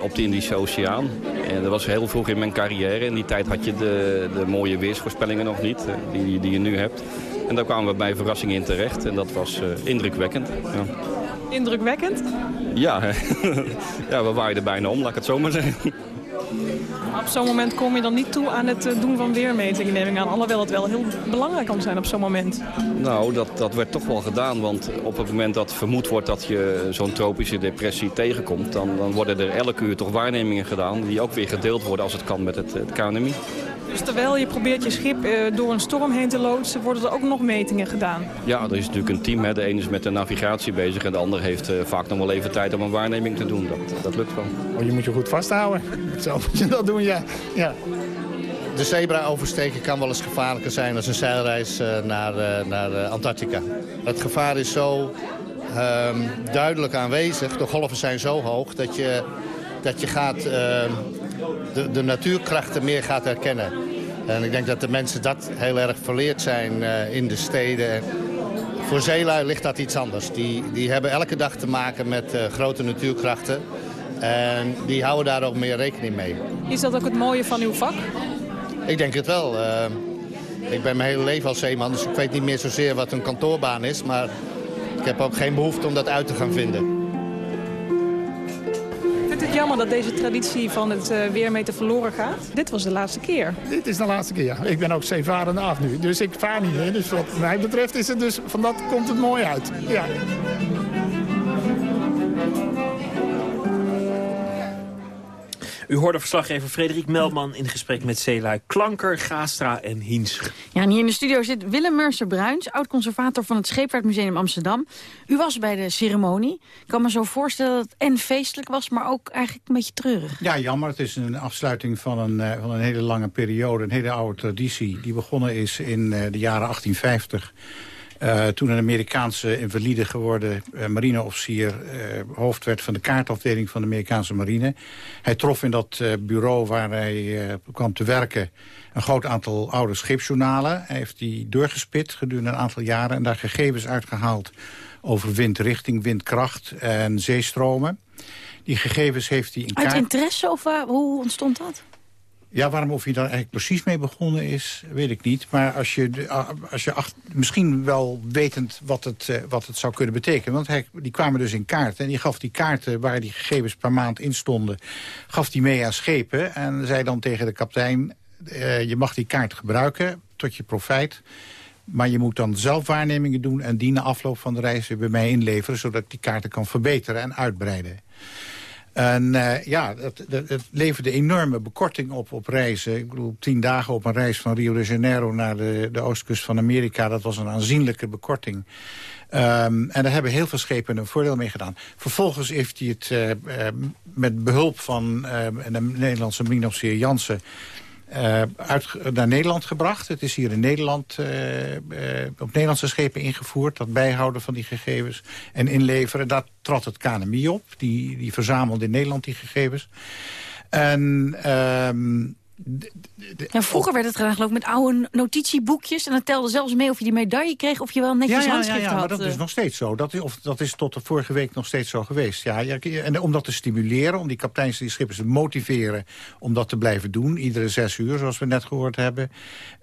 op de Indische Oceaan. En dat was heel vroeg in mijn carrière. In die tijd had je de, de mooie weersvoorspellingen nog niet, die, die je nu hebt. En daar kwamen we bij verrassing in terecht. En dat was uh, indrukwekkend. Ja. Indrukwekkend? Ja, <laughs> ja, we waaiden bijna om, laat ik het zo maar zeggen. Op zo'n moment kom je dan niet toe aan het doen van weermetingen, neem ik aan. Alhoewel het wel heel belangrijk kan zijn op zo'n moment. Nou, dat, dat werd toch wel gedaan. Want op het moment dat vermoed wordt dat je zo'n tropische depressie tegenkomt... Dan, dan worden er elke uur toch waarnemingen gedaan... die ook weer gedeeld worden als het kan met het, het KNMI. Dus terwijl je probeert je schip uh, door een storm heen te loodsen... worden er ook nog metingen gedaan? Ja, er is natuurlijk een team. Hè. De ene is met de navigatie bezig... en de ander heeft uh, vaak nog wel even tijd om een waarneming te doen. Dat, dat lukt wel. Oh, je moet je goed vasthouden. <laughs> Zo moet je dat doen, ja. ja. De zebra oversteken kan wel eens gevaarlijker zijn... als een zeilreis uh, naar, naar Antarctica. Het gevaar is zo ehm, duidelijk aanwezig. De golven zijn zo hoog dat je, dat je gaat ehm, de, de natuurkrachten meer gaat herkennen. En ik denk dat de mensen dat heel erg verleerd zijn uh, in de steden. Voor zeelui ligt dat iets anders. Die, die hebben elke dag te maken met uh, grote natuurkrachten. En die houden daar ook meer rekening mee. Is dat ook het mooie van uw vak? Ik denk het wel. Uh, ik ben mijn hele leven al zeeman, dus ik weet niet meer zozeer wat een kantoorbaan is. Maar ik heb ook geen behoefte om dat uit te gaan vinden jammer dat deze traditie van het uh, weermeten verloren gaat. Dit was de laatste keer. Dit is de laatste keer, ja. Ik ben ook zeevarende af nu, dus ik vaar niet meer. Dus wat mij betreft is het dus, van dat komt het mooi uit. Ja. U hoorde verslaggever Frederik Melman in gesprek met zeelui Klanker, Gaastra en Hiens. Ja, en hier in de studio zit Willem Mercer-Bruins, oud-conservator van het Scheepvaartmuseum Amsterdam. U was bij de ceremonie. Ik kan me zo voorstellen dat het en feestelijk was, maar ook eigenlijk een beetje treurig. Ja, jammer. Het is een afsluiting van een, uh, van een hele lange periode, een hele oude traditie... die begonnen is in uh, de jaren 1850... Uh, toen een Amerikaanse invalide geworden uh, marineofficier... Uh, hoofd werd van de kaartafdeling van de Amerikaanse marine. Hij trof in dat bureau waar hij kwam te werken... een groot aantal oude scheepsjournalen. Hij heeft die doorgespit gedurende een aantal jaren... en daar gegevens uitgehaald over windrichting, windkracht en zeestromen. Die gegevens heeft hij in kaart... Uit interesse of hoe ontstond dat? Ja, waarom of hij daar eigenlijk precies mee begonnen is, weet ik niet. Maar als je, als je acht, misschien wel wetend wat het, uh, wat het zou kunnen betekenen. Want hij, die kwamen dus in kaart. En die gaf die kaarten waar die gegevens per maand in stonden... gaf die mee aan schepen. En zei dan tegen de kapitein... Uh, je mag die kaart gebruiken tot je profijt. Maar je moet dan zelf waarnemingen doen... en die na afloop van de reis weer bij mij inleveren... zodat ik die kaarten kan verbeteren en uitbreiden. En uh, ja, het, het, leverde enorme bekorting op op reizen. Ik bedoel, tien dagen op een reis van Rio de Janeiro naar de, de oostkust van Amerika. Dat was een aanzienlijke bekorting. Um, en daar hebben heel veel schepen een voordeel mee gedaan. Vervolgens heeft hij het uh, uh, met behulp van de Nederlandse marineofficier Jansen... Uh, uit, naar Nederland gebracht. Het is hier in Nederland uh, uh, op Nederlandse schepen ingevoerd. Dat bijhouden van die gegevens en inleveren. Daar trad het KNMI op. Die, die verzamelde in Nederland die gegevens. En... Ja, vroeger werd het gedaan geloof ik met oude notitieboekjes. En dat telde zelfs mee of je die medaille kreeg of je wel netjes ja, handschrift ja, ja, maar dat is nog steeds zo. Dat is, of, dat is tot de vorige week nog steeds zo geweest. Ja, ja, en om dat te stimuleren, om die kapiteins die schippers te motiveren... om dat te blijven doen, iedere zes uur, zoals we net gehoord hebben.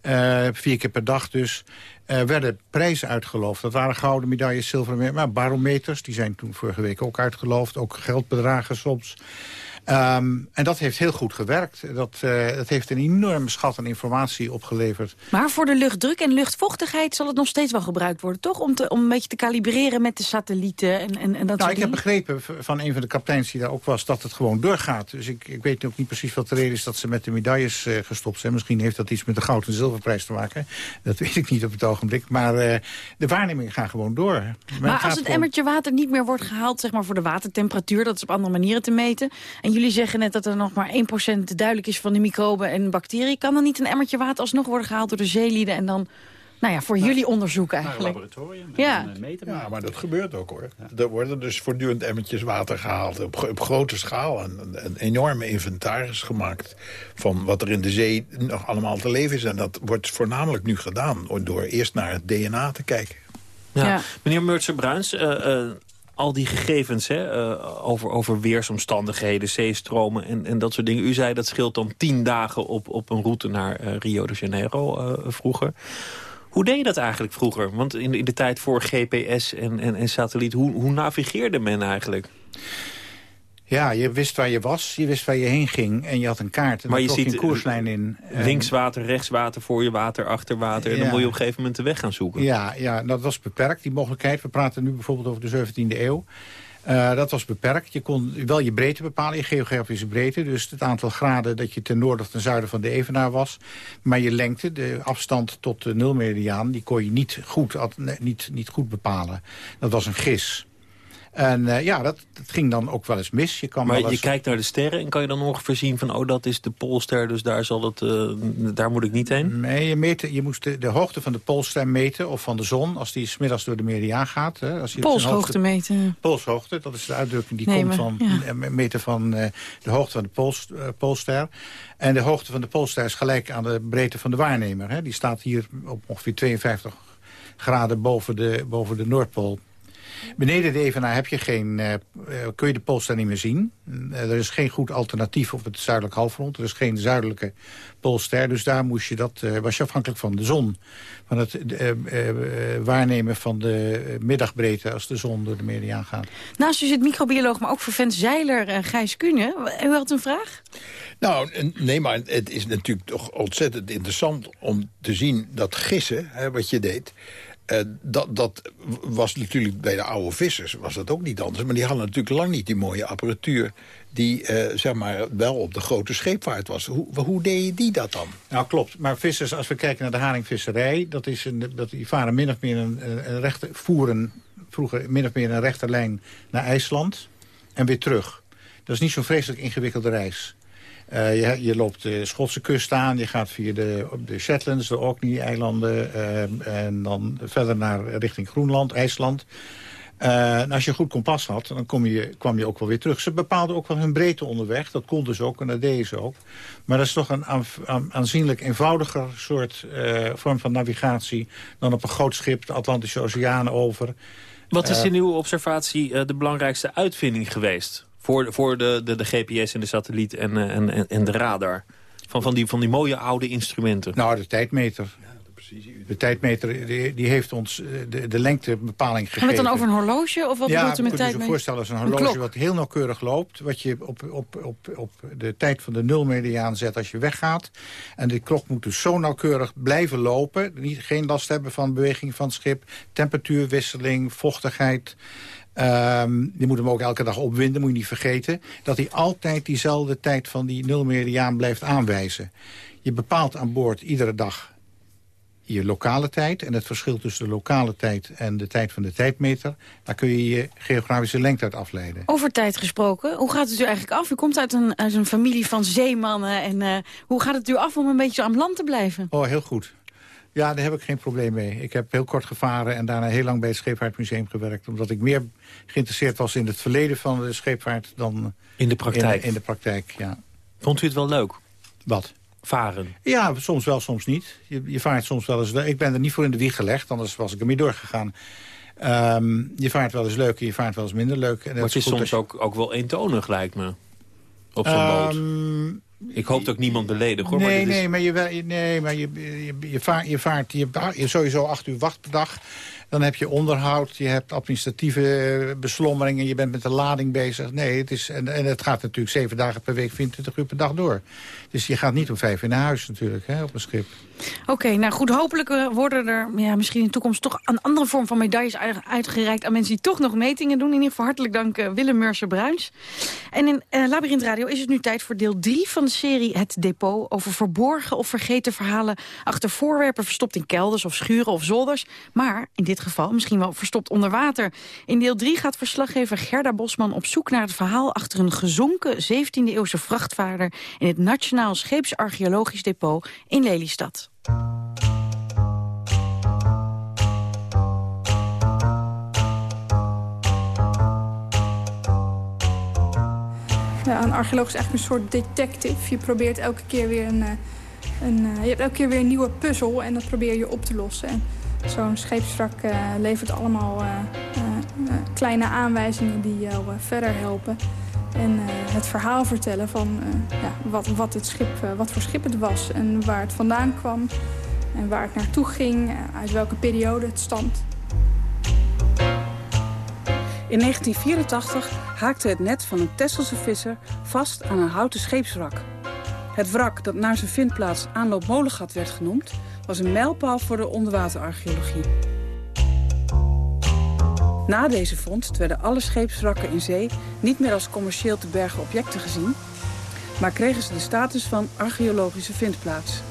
Uh, vier keer per dag dus. Uh, werden prijzen uitgeloofd. Dat waren gouden medailles, zilveren maar barometers. Die zijn toen vorige week ook uitgeloofd. Ook geldbedragen soms. Um, en dat heeft heel goed gewerkt. Dat, uh, dat heeft een enorme schat aan informatie opgeleverd. Maar voor de luchtdruk en luchtvochtigheid zal het nog steeds wel gebruikt worden, toch? Om, te, om een beetje te kalibreren met de satellieten en, en, en dat nou, ik heb begrepen van een van de kapiteins die daar ook was... dat het gewoon doorgaat. Dus ik, ik weet ook niet precies wat de reden is dat ze met de medailles uh, gestopt zijn. Misschien heeft dat iets met de goud- en zilverprijs te maken. Dat weet ik niet op het ogenblik. Maar uh, de waarnemingen gaan gewoon door. Men maar als het gewoon... emmertje water niet meer wordt gehaald zeg maar, voor de watertemperatuur... dat is op andere manieren te meten... En jullie zeggen net dat er nog maar 1% duidelijk is van de microben en bacteriën. Kan dan niet een emmertje water alsnog worden gehaald door de zeelieden... en dan nou ja, voor Nou, jullie onderzoek eigenlijk. laboratorium. Ja. En, meten Ja, maar dat gebeurt ook hoor. Er worden dus voortdurend emmertjes water gehaald op, op grote schaal. En een, een enorme inventaris gemaakt van wat er in de zee nog allemaal te leven is. En dat wordt voornamelijk nu gedaan door eerst naar het DNA te kijken. Ja. Ja. Meneer Murtse-Bruins, eh, eh, al die gegevens hè, eh, over, over weersomstandigheden, zeestromen en, en dat soort dingen. U zei dat scheelt dan tien dagen op, op een route naar eh, Rio de Janeiro eh, vroeger. Hoe deed je dat eigenlijk vroeger? Want in, in de tijd voor GPS en, en, en satelliet, hoe, hoe navigeerde men eigenlijk? Ja, je wist waar je was, je wist waar je heen ging en je had een kaart. En Maar je ziet, een koerslijn in. En- Links water, rechts water, voor je water, achter water. En dan moet je op een gegeven moment de weg gaan zoeken. Ja, ja, dat was beperkt, die mogelijkheid. We praten nu bijvoorbeeld over de 17e eeuw. Eh, dat was beperkt. Je kon wel je breedte bepalen, je geografische breedte. Dus het aantal graden dat je ten noorden of ten zuiden van de Evenaar was. Maar je lengte, de afstand tot de nulmeridiaan... die kon je niet goed, niet, niet goed bepalen. Dat was een gis. En eh, ja, dat, dat ging dan ook wel eens mis. Je kan Maar wel je kijkt naar de sterren en kan je dan ongeveer zien van... oh, dat is de Poolster, dus daar, zal het, eh, daar moet ik niet heen? Nee, je, meet, je moest de, de hoogte van de poolster meten, of van de zon... als die smiddags door de meridiaan gaat. Hè, als je Polshoogte hoogte- meten. Polshoogte, dat is de uitdrukking die Nemen, komt van ja. eh, meten van eh, de hoogte van de pols, eh, poolster. En de hoogte van de poolster is gelijk aan de breedte van de waarnemer. Hè. Die staat hier op ongeveer 52 graden boven de, boven de Noordpool. Beneden de Evenaar heb je geen, eh, eh, kun je de Poolster niet meer zien. Eh, er is geen goed alternatief op het zuidelijk halfrond. Er is geen zuidelijke Poolster. Dus daar moest je dat, eh, was je afhankelijk van de zon. Van het eh, eh, eh, waarnemen van de middagbreedte als de zon door de meridiaan gaat. Naast u zit microbioloog, maar ook vervent zeiler eh, Gijs Kuhne. U had een vraag? Nou, nee, maar het is natuurlijk toch ontzettend interessant om te zien dat gissen, hè, wat je deed... eh, dat, dat was natuurlijk bij de oude vissers was dat ook niet anders. Maar die hadden natuurlijk lang niet die mooie apparatuur... die eh, zeg maar wel op de grote scheepvaart was. Hoe, hoe deden die dat dan? Nou, klopt. Maar vissers, als we kijken naar de haringvisserij... Dat is een, dat, die varen min of meer een, een rechte, voeren vroeger min of meer een rechte lijn naar IJsland... en weer terug. Dat is niet zo'n vreselijk ingewikkelde reis. Eh, je, je loopt de Schotse kust aan, je gaat via de, de Shetlands, de Orkney-eilanden... eh, en dan verder naar richting Groenland, IJsland... Eh, en als je goed kompas had, dan kom je, kwam je ook wel weer terug. Ze bepaalden ook wel hun breedte onderweg. Dat kon dus ook en dat deden ze ook. Maar dat is toch een aan- aan- aanzienlijk eenvoudiger soort vorm van navigatie... dan op een groot schip de Atlantische Oceaan over. Wat is in uw observatie de belangrijkste uitvinding geweest? Voor, voor de, de, de GPS en de satelliet en, eh, en, en, en de radar? Van, van, die, van die mooie oude instrumenten. Nou, de tijdmeter. De tijdmeter die, die heeft ons eh, de, de lengtebepaling gegeven. Gaan we het dan over een horloge? Of wat ja, bedoelt u met je tijd? kunt je mee? voorstellen als een Een horloge wat heel nauwkeurig loopt. Wat je op, op, op, op de tijd van de nulmeridiaan zet als je weggaat. En die klok moet dus zo nauwkeurig blijven lopen. Niet, geen last hebben van beweging van het schip. Temperatuurwisseling, vochtigheid. Ehm, je moet hem ook elke dag opwinden, moet je niet vergeten. Dat hij altijd diezelfde tijd van die nulmeridiaan blijft aanwijzen. Je bepaalt aan boord iedere dag je lokale tijd. En het verschil tussen de lokale tijd en de tijd van de tijdmeter... daar kun je je geografische lengte uit afleiden. Over tijd gesproken, hoe gaat het u eigenlijk af? U komt uit een, uit een familie van zeemannen. En uh, hoe gaat het u af om een beetje aan land te blijven? Oh, heel goed. Ja, daar heb ik geen probleem mee. Ik heb heel kort gevaren en daarna heel lang bij het Scheepvaartmuseum gewerkt. Omdat ik meer geïnteresseerd was in het verleden van de scheepvaart dan... In de praktijk? In, in de praktijk, ja. Vond u het wel leuk? Wat? Varen? Ja, soms wel, soms niet. Je, je vaart soms wel eens... Ik ben er niet voor in de wieg gelegd, anders was ik ermee doorgegaan. Um, je vaart wel eens leuk en je vaart wel eens minder leuk. En maar het is, soms je... ook, ook wel eentonig, lijkt me. Op zo'n um, boot. Ik hoop dat ik niemand beledig, hoor. Nee, maar nee, maar, je, nee, maar je, je, je, vaart, je vaart je, je sowieso acht uur wacht per dag. Dan heb je onderhoud, je hebt administratieve beslommeringen... je bent met de lading bezig. Nee, het is, en, en het gaat natuurlijk zeven dagen per week, 24 uur per dag door. Dus je gaat niet om vijf uur naar huis natuurlijk, hè, op een schip. Oké, nou goed, hopelijk uh, worden er ja, misschien in de toekomst... toch een andere vorm van medailles uitgereikt aan mensen die toch nog metingen doen. In ieder geval hartelijk dank uh, Willem Mercer-Bruins. En in uh, Labyrinth Radio is het nu tijd voor deel 3 van de serie Het Depot... over verborgen of vergeten verhalen achter voorwerpen verstopt in kelders of schuren of zolders. Maar in dit geval misschien wel verstopt onder water. In deel 3 gaat verslaggever Gerda Bosman op zoek naar het verhaal... achter een gezonken 17e-eeuwse vrachtvaarder... in het Nationaal Scheepsarcheologisch Depot in Lelystad. Ja, een archeoloog is eigenlijk een soort detective. Je probeert elke keer weer een, een, je hebt elke keer weer een nieuwe puzzel en dat probeer je op te lossen. En zo'n scheepswrak uh, levert allemaal kleine aanwijzingen die jou verder helpen. En het verhaal vertellen van ja, wat, wat, het schip, wat voor schip het was en waar het vandaan kwam. En waar het naartoe ging, uit welke periode het stamt. In 1984 haakte het net van een Tesselse visser vast aan een houten scheepswrak. Het wrak dat naar zijn vindplaats Aanloop Molengat werd genoemd... was een mijlpaal voor de onderwaterarcheologie. Na deze vondst werden alle scheepswrakken in zee... niet meer als commercieel te bergen objecten gezien... maar kregen ze de status van archeologische vindplaats.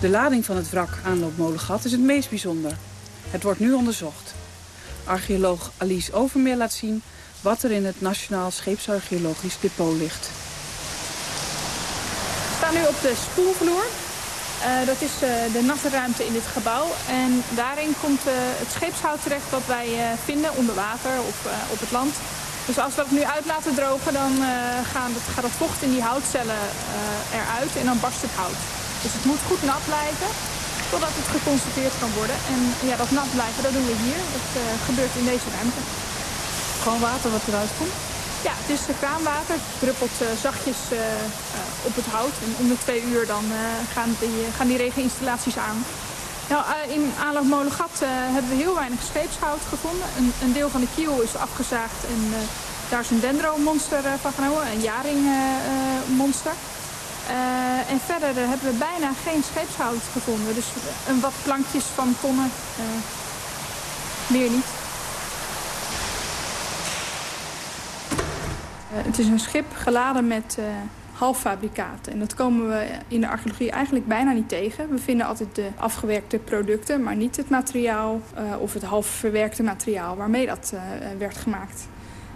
De lading van het wrak Aanloop Molengat is het meest bijzonder. Het wordt nu onderzocht. Archeoloog Alice Overmeer laat zien wat er in het Nationaal Scheepsarcheologisch Depot ligt. We staan nu op de spoelvloer. Uh, dat is uh, de natte ruimte in dit gebouw. En daarin komt uh, het scheepshout terecht wat wij vinden onder water op, op het land. Dus als we dat nu uit laten drogen, dan gaan het, gaat het vocht in die houtcellen eruit en dan barst het hout. Dus het moet goed nat blijven totdat het geconstateerd kan worden. En ja, dat nat blijven, dat doen we hier. Dat gebeurt in deze ruimte. Gewoon water wat eruit komt? Ja, het is kraanwater. Het druppelt uh, zachtjes uh, op het hout. En om de twee uur dan gaan, die, gaan die regeninstallaties aan. Nou, in aanloop Molengat hebben we heel weinig scheepshout gevonden. Een, een, deel van de kiel is afgezaagd en daar is een dendromonster van genomen. Een jaringmonster. en verder hebben we bijna geen scheepshout gevonden. Dus een wat plankjes van tonnen. meer niet. Het is een schip geladen met uh, halffabrikaten. En dat komen we in de archeologie eigenlijk bijna niet tegen. We vinden altijd de afgewerkte producten, maar niet het materiaal uh, of het half verwerkte materiaal waarmee dat werd gemaakt.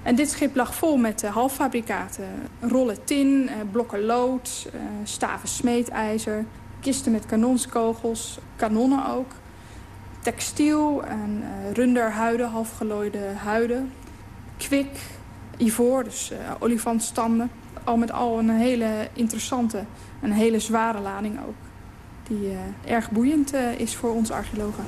En dit schip lag vol met halffabrikaten. Rollen tin, blokken lood, staven smeedijzer, kisten met kanonskogels, kanonnen ook. Textiel en runderhuiden, halfgelooide huiden. Kwik, ivoor, dus uh, olifantstanden. Al met al een hele interessante en hele zware lading ook. Die uh, erg boeiend uh, is voor ons archeologen.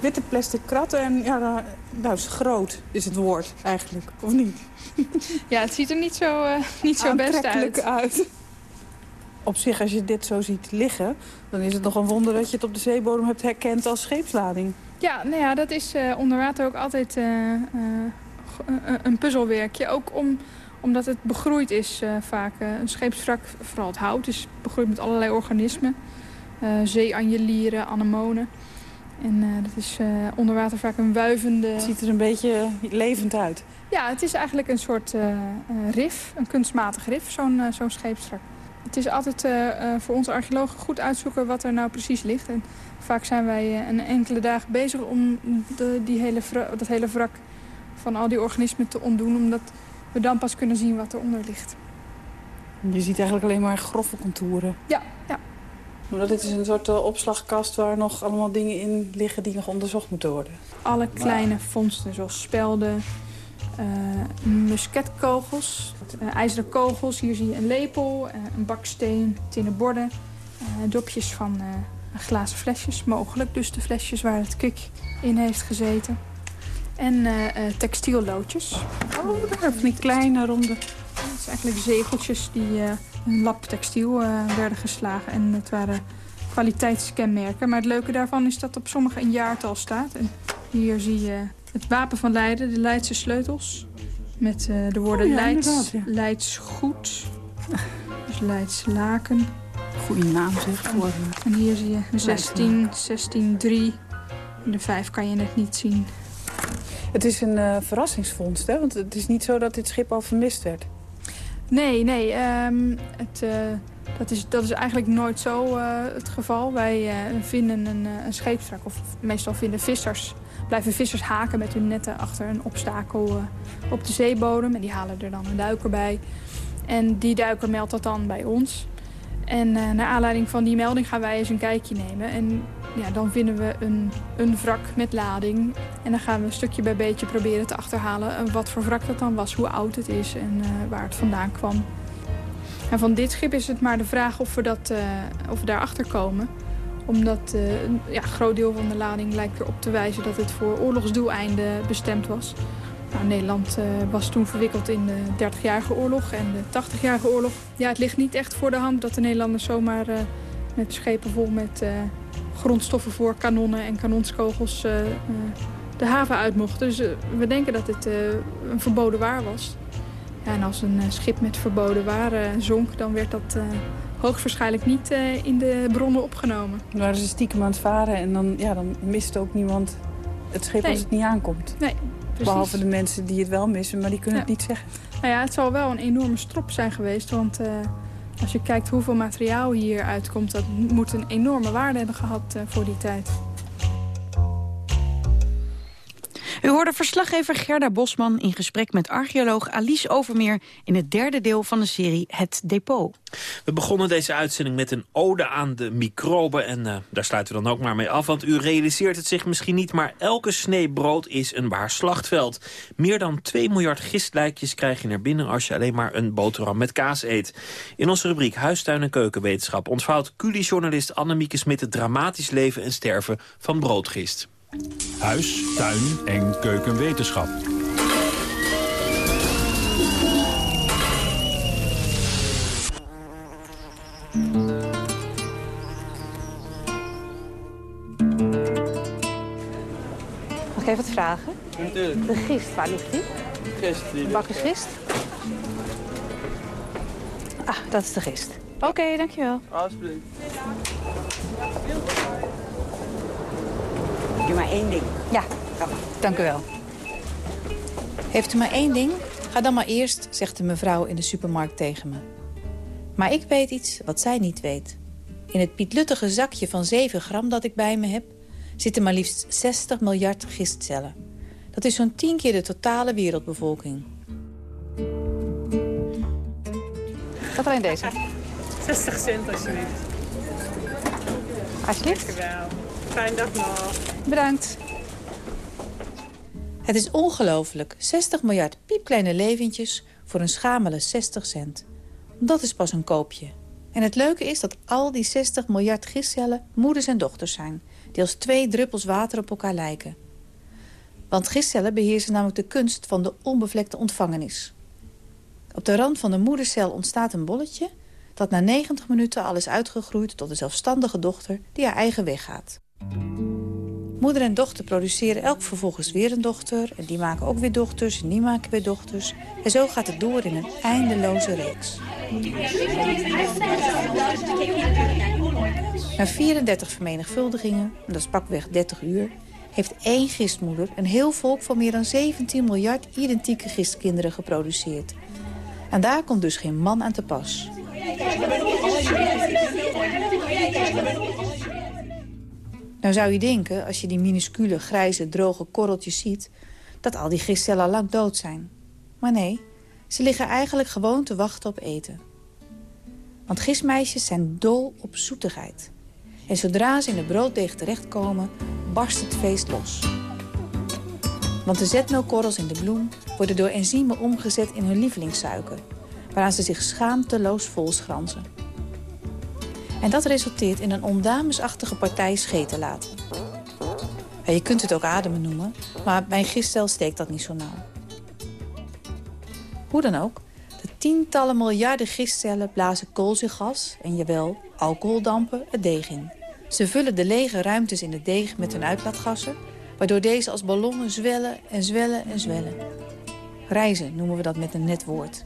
Witte plastic kratten en ja, nou, is groot is het woord eigenlijk, of niet? <laughs> ja, het ziet er niet zo, niet zo best uit. uit. Op zich, als je dit zo ziet liggen, dan is het nog een wonder dat je het op de zeebodem hebt herkend als scheepslading. Ja, nou ja, dat is uh, onder water ook altijd uh, uh, een puzzelwerkje. Ook om, omdat het begroeid is vaak. een scheepswrak, vooral het hout, is begroeid met allerlei organismen. zeeanjelieren, anemonen. En dat is onder water vaak een wuivende... Het ziet er een beetje levend uit. Ja, het is eigenlijk een soort rif, een kunstmatig rif, zo'n zo'n scheepswrak. Het is altijd voor onze archeologen goed uitzoeken wat er nou precies ligt. En vaak zijn wij een enkele dagen bezig om de, die hele dat hele wrak van al die organismen te ontdoen. Omdat we dan pas kunnen zien wat eronder ligt. Je ziet eigenlijk alleen maar grove contouren. Ja, ja. Omdat dit is een soort uh, opslagkast waar nog allemaal dingen in liggen die nog onderzocht moeten worden. Alle kleine vondsten zoals spelden, musketkogels, uh, ijzeren kogels. Hier zie je een lepel, een baksteen, tinnen borden, dopjes van glazen flesjes. Mogelijk dus de flesjes waar het kik in heeft gezeten. En textielloodjes. Oh, daar van die kleine ronde het zijn eigenlijk zegeltjes die een lap textiel werden geslagen. En het waren kwaliteitskenmerken. Maar het leuke daarvan is dat op sommige een jaartal staat. En hier zie je het wapen van Leiden, de Leidse sleutels. Met uh, de woorden oh, ja, Leids, ja. Leidsgoed. Dus Leids laken. Goeie naam zeg. Voor, en hier zie je 16, 16, 3. De 5 kan je net niet zien. Het is een uh, verrassingsvondst, hè? Want het is niet zo dat dit schip al vermist werd. Nee, nee. Um, het, uh, dat, is, dat is eigenlijk nooit zo uh, het geval. Wij vinden een, een scheepswrak, of meestal vinden vissers... blijven vissers haken met hun netten achter een obstakel op de zeebodem. En die halen er dan een duiker bij. En die duiker meldt dat dan bij ons. En naar aanleiding van die melding gaan wij eens een kijkje nemen. En ja, dan vinden we een, een wrak met lading. En dan gaan we stukje bij beetje proberen te achterhalen wat voor wrak dat dan was, hoe oud het is en waar het vandaan kwam. En van dit schip is het maar de vraag of we, dat, of we daarachter komen. Omdat ja, een groot deel van de lading lijkt erop te wijzen dat het voor oorlogsdoeleinden bestemd was. Nou, Nederland was toen verwikkeld in de 30-jarige oorlog en de 80-jarige oorlog. Ja, het ligt niet echt voor de hand dat de Nederlanders zomaar met schepen vol met grondstoffen voor kanonnen en kanonskogels de haven uit mochten. Dus we denken dat dit een verboden waar was. Ja, en als een schip met verboden waar zonk, dan werd dat hoogstwaarschijnlijk niet in de bronnen opgenomen. Dan waren ze stiekem aan het varen en dan, ja, dan mist ook niemand het schip nee. als het niet aankomt. Nee, precies. Behalve de mensen die het wel missen, maar die kunnen ja. het niet zeggen. Nou ja, het zal wel een enorme strop zijn geweest, want... Als je kijkt hoeveel materiaal hier uitkomt, dat moet een enorme waarde hebben gehad uh, voor die tijd. U hoorde verslaggever Gerda Bosman in gesprek met archeoloog Alice Overmeer... in het derde deel van de serie Het Depot. We begonnen deze uitzending met een ode aan de microben. En uh, daar sluiten we dan ook maar mee af. Want u realiseert het zich misschien niet, maar elke snee brood is een waar slachtveld. Meer dan 2 miljard gistlijkjes krijg je naar binnen als je alleen maar een boterham met kaas eet. In onze rubriek Huistuin en Keukenwetenschap ontvouwt journalist Annemieke Smit het dramatisch leven en sterven van broodgist. Huis, tuin en keukenwetenschap. Mag ik even wat vragen? Natuurlijk. De gist, waar ligt die? Gist. Die gist? Ah, dat is de gist. Oké, okay, dankjewel. Alsjeblieft. Één ding? Ja, dank u wel. Heeft u maar één ding? Ga dan maar eerst, zegt de mevrouw in de supermarkt tegen me. Maar ik weet iets wat zij niet weet. In het pietluttige zakje van 7 gram dat ik bij me heb... zitten maar liefst 60 miljard gistcellen. Dat is zo'n 10 keer de totale wereldbevolking. Wat alleen deze? 60 cent alsjeblieft. Alsjeblieft. Dankjewel. Fijne dag nog. Bedankt. Het is ongelooflijk. 60 miljard piepkleine leventjes voor een schamele 60 cent. Dat is pas een koopje. En het leuke is dat al die 60 miljard gistcellen moeders en dochters zijn... die als twee druppels water op elkaar lijken. Want gistcellen beheersen namelijk de kunst van de onbevlekte ontvangenis. Op de rand van de moedercel ontstaat een bolletje... dat na 90 minuten al is uitgegroeid tot een zelfstandige dochter... die haar eigen weg gaat. Moeder en dochter produceren elk vervolgens weer een dochter... en die maken ook weer dochters en die maken weer dochters. En zo gaat het door in een eindeloze reeks. Na 34 vermenigvuldigingen, dat is pakweg 30 uur... heeft één gistmoeder een heel volk van meer dan 17 miljard identieke gistkinderen geproduceerd. En daar komt dus geen man aan te pas. Nou zou je denken, als je die minuscule, grijze, droge korreltjes ziet... dat al die gistcellen al lang dood zijn. Maar nee, ze liggen eigenlijk gewoon te wachten op eten. Want gistmeisjes zijn dol op zoetigheid. En zodra ze in de brooddeeg terechtkomen, barst het feest los. Want de zetmeelkorrels in de bloem worden door enzymen omgezet in hun lievelingssuiker... waaraan ze zich schaamteloos volschransen. En dat resulteert in een ondamesachtige partij schetenlaten. Ja, je kunt het ook ademen noemen, maar bij een steekt dat niet zo nauw. Hoe dan ook, de tientallen miljarden gistcellen blazen koolzuurgas en jawel, alcoholdampen het deeg in. Ze vullen de lege ruimtes in het deeg met hun uitlaatgassen... waardoor deze als ballonnen zwellen en zwellen en zwellen. Reizen noemen we dat met een net woord.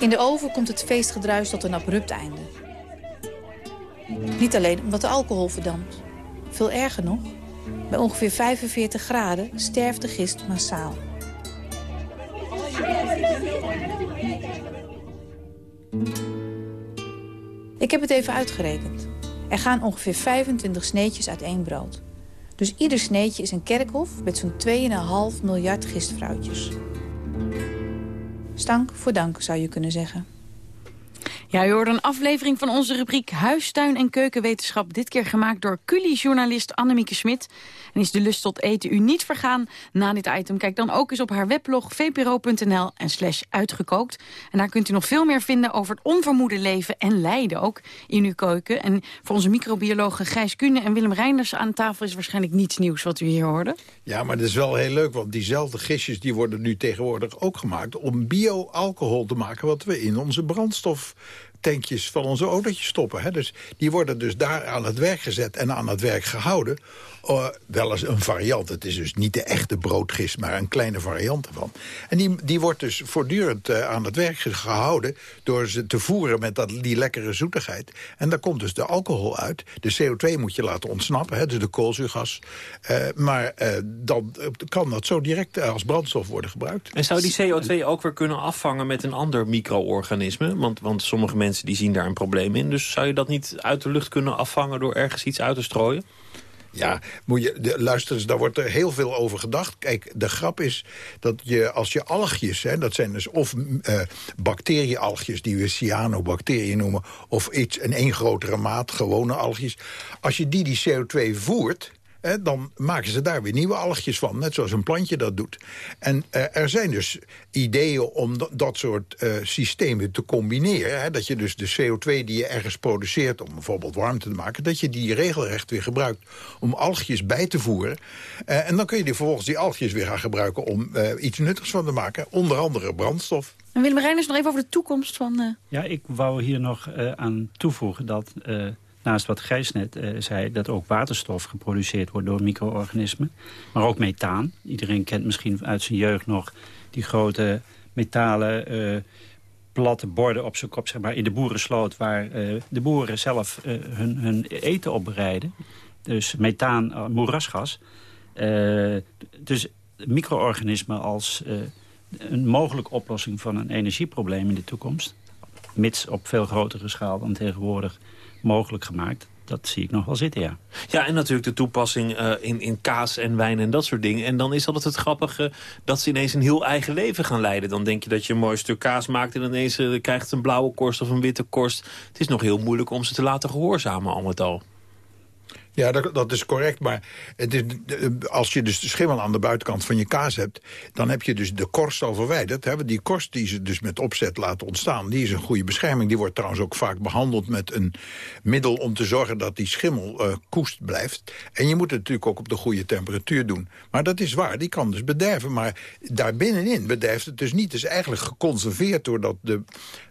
In de oven komt het feestgedruis tot een abrupt einde. Niet alleen omdat de alcohol verdampt. Veel erger nog, bij ongeveer 45 graden sterft de gist massaal. Ik heb het even uitgerekend. Er gaan ongeveer 25 sneetjes uit één brood. Dus ieder sneetje is een kerkhof met zo'n 2,5 miljard gistvrouwtjes. Stank voor dank, zou je kunnen zeggen. Ja, u hoorde een aflevering van onze rubriek Huistuin en Keukenwetenschap. Dit keer gemaakt door Culi-journalist Annemieke Smit. En is de lust tot eten u niet vergaan na dit item? Kijk dan ook eens op haar weblog vpro.nl en slash uitgekookt. En daar kunt u nog veel meer vinden over het onvermoede leven en lijden ook in uw keuken. En voor onze microbiologen Gijs Kuhne en Willem Reinders aan tafel is waarschijnlijk niets nieuws wat u hier hoorde. Ja, maar dat is wel heel leuk, want diezelfde gistjes die worden nu tegenwoordig ook gemaakt om bio-alcohol te maken wat we in onze brandstof tankjes van onze autootjes stoppen. Hè. Dus die worden dus daar aan het werk gezet en aan het werk gehouden. Uh, wel eens een variant. Het is dus niet de echte broodgist, maar een kleine variant ervan. En die, die wordt dus voortdurend uh, aan het werk gehouden... door ze te voeren met dat, die lekkere zoetigheid. En daar komt dus de alcohol uit. De CO2 moet je laten ontsnappen, hè, dus de koolzuurgas. Uh, maar dan kan dat zo direct als brandstof worden gebruikt. En zou die CO2 ook weer kunnen afvangen met een ander micro-organisme? Want, want sommige mensen die zien daar een probleem in. Dus zou je dat niet uit de lucht kunnen afvangen door ergens iets uit te strooien? Ja, moet je, de, luister eens, daar wordt er heel veel over gedacht. Kijk, de grap is dat je als je algjes, hè, dat zijn dus of uh, bacteriealgjes die we cyanobacteriën noemen, of iets, een één grotere maat, gewone algjes. Als je die die CO2 voert, dan maken ze daar weer nieuwe algjes van. Net zoals een plantje dat doet. En uh, er zijn dus ideeën om dat soort uh, systemen te combineren. Hè, dat je dus de CO2 die je ergens produceert om bijvoorbeeld warmte te maken... dat je die regelrecht weer gebruikt om algjes bij te voeren. Uh, en dan kun je die vervolgens die algjes weer gaan gebruiken... om iets nuttigs van te maken. Onder andere brandstof. En Willem Reiners nog even over de toekomst van... Ja, ik wou hier nog aan toevoegen dat naast wat Gijs net uh, zei... dat ook waterstof geproduceerd wordt door micro-organismen. Maar ook methaan. Iedereen kent misschien uit zijn jeugd nog die grote metalen... Uh, platte borden op zijn kop, zeg maar, in de boerensloot... waar uh, de boeren zelf hun, hun, eten op bereiden. Dus methaan, moerasgas. dus micro-organismen als een mogelijke oplossing van een energieprobleem in de toekomst... mits op veel grotere schaal dan tegenwoordig mogelijk gemaakt. Dat zie ik nog wel zitten, ja. Ja, en natuurlijk de toepassing uh, in, in kaas en wijn en dat soort dingen. En dan is altijd het grappige dat ze ineens een heel eigen leven gaan leiden. Dan denk je dat je een mooi stuk kaas maakt en ineens uh, krijgt het een blauwe korst of een witte korst. Het is nog heel moeilijk om ze te laten gehoorzamen al met al. Ja, dat, dat, is correct. Maar het is, als je dus de schimmel aan de buitenkant van je kaas hebt... dan heb je dus de korst al verwijderd. Hè? Die korst die ze dus met opzet laten ontstaan... die is een goede bescherming. Die wordt trouwens ook vaak behandeld met een middel... om te zorgen dat die schimmel uh, koest blijft. En je moet het natuurlijk ook op de goede temperatuur doen. Maar dat is waar, die kan dus bederven. Maar daarbinnenin bederft het dus niet. Het is eigenlijk geconserveerd doordat de,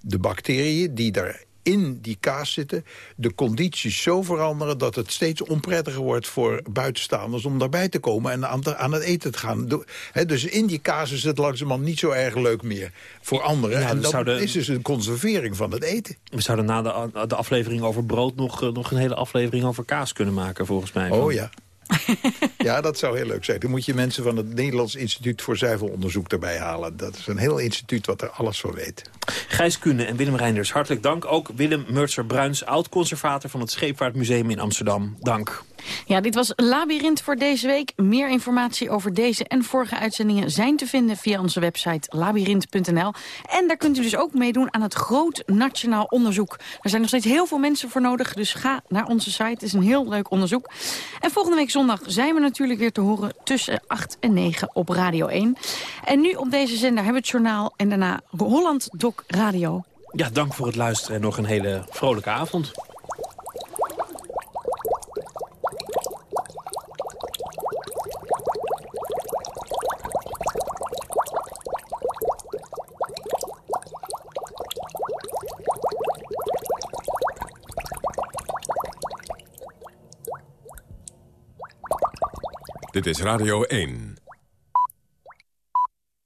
de bacteriën die daar in die kaas zitten... de condities zo veranderen dat het steeds onprettiger wordt... voor buitenstaanders om daarbij te komen en aan, aan het eten te gaan. dus in die kaas is het langzamerhand niet zo erg leuk meer voor anderen. en dat zouden, is dus een conservering van het eten. We zouden na de, de aflevering over brood nog, eh, nog een hele aflevering over kaas kunnen maken, volgens mij. Oh ja. <laughs> ja, dat zou heel leuk zijn. Dan moet je mensen van het Nederlands Instituut voor Zuivelonderzoek erbij halen. Dat is een heel instituut wat er alles voor weet. Gijs Kuhne en Willem Reinders, hartelijk dank. Ook Willem Murtser-Bruins, oud-conservator van het Scheepvaartmuseum in Amsterdam. Dank. Ja, dit was Labyrinth voor deze week. Meer informatie over deze en vorige uitzendingen zijn te vinden via onze website labyrinth.nl. En daar kunt u dus ook meedoen aan het groot nationaal onderzoek. Er zijn nog steeds heel veel mensen voor nodig, dus ga naar onze site. Het is een heel leuk onderzoek. En volgende week zondag zijn we natuurlijk weer te horen tussen 8 en 9 op Radio 1. En nu op deze zender hebben we het journaal en daarna Holland Doc Radio. Ja, dank voor het luisteren en nog een hele vrolijke avond. Dit is Radio 1.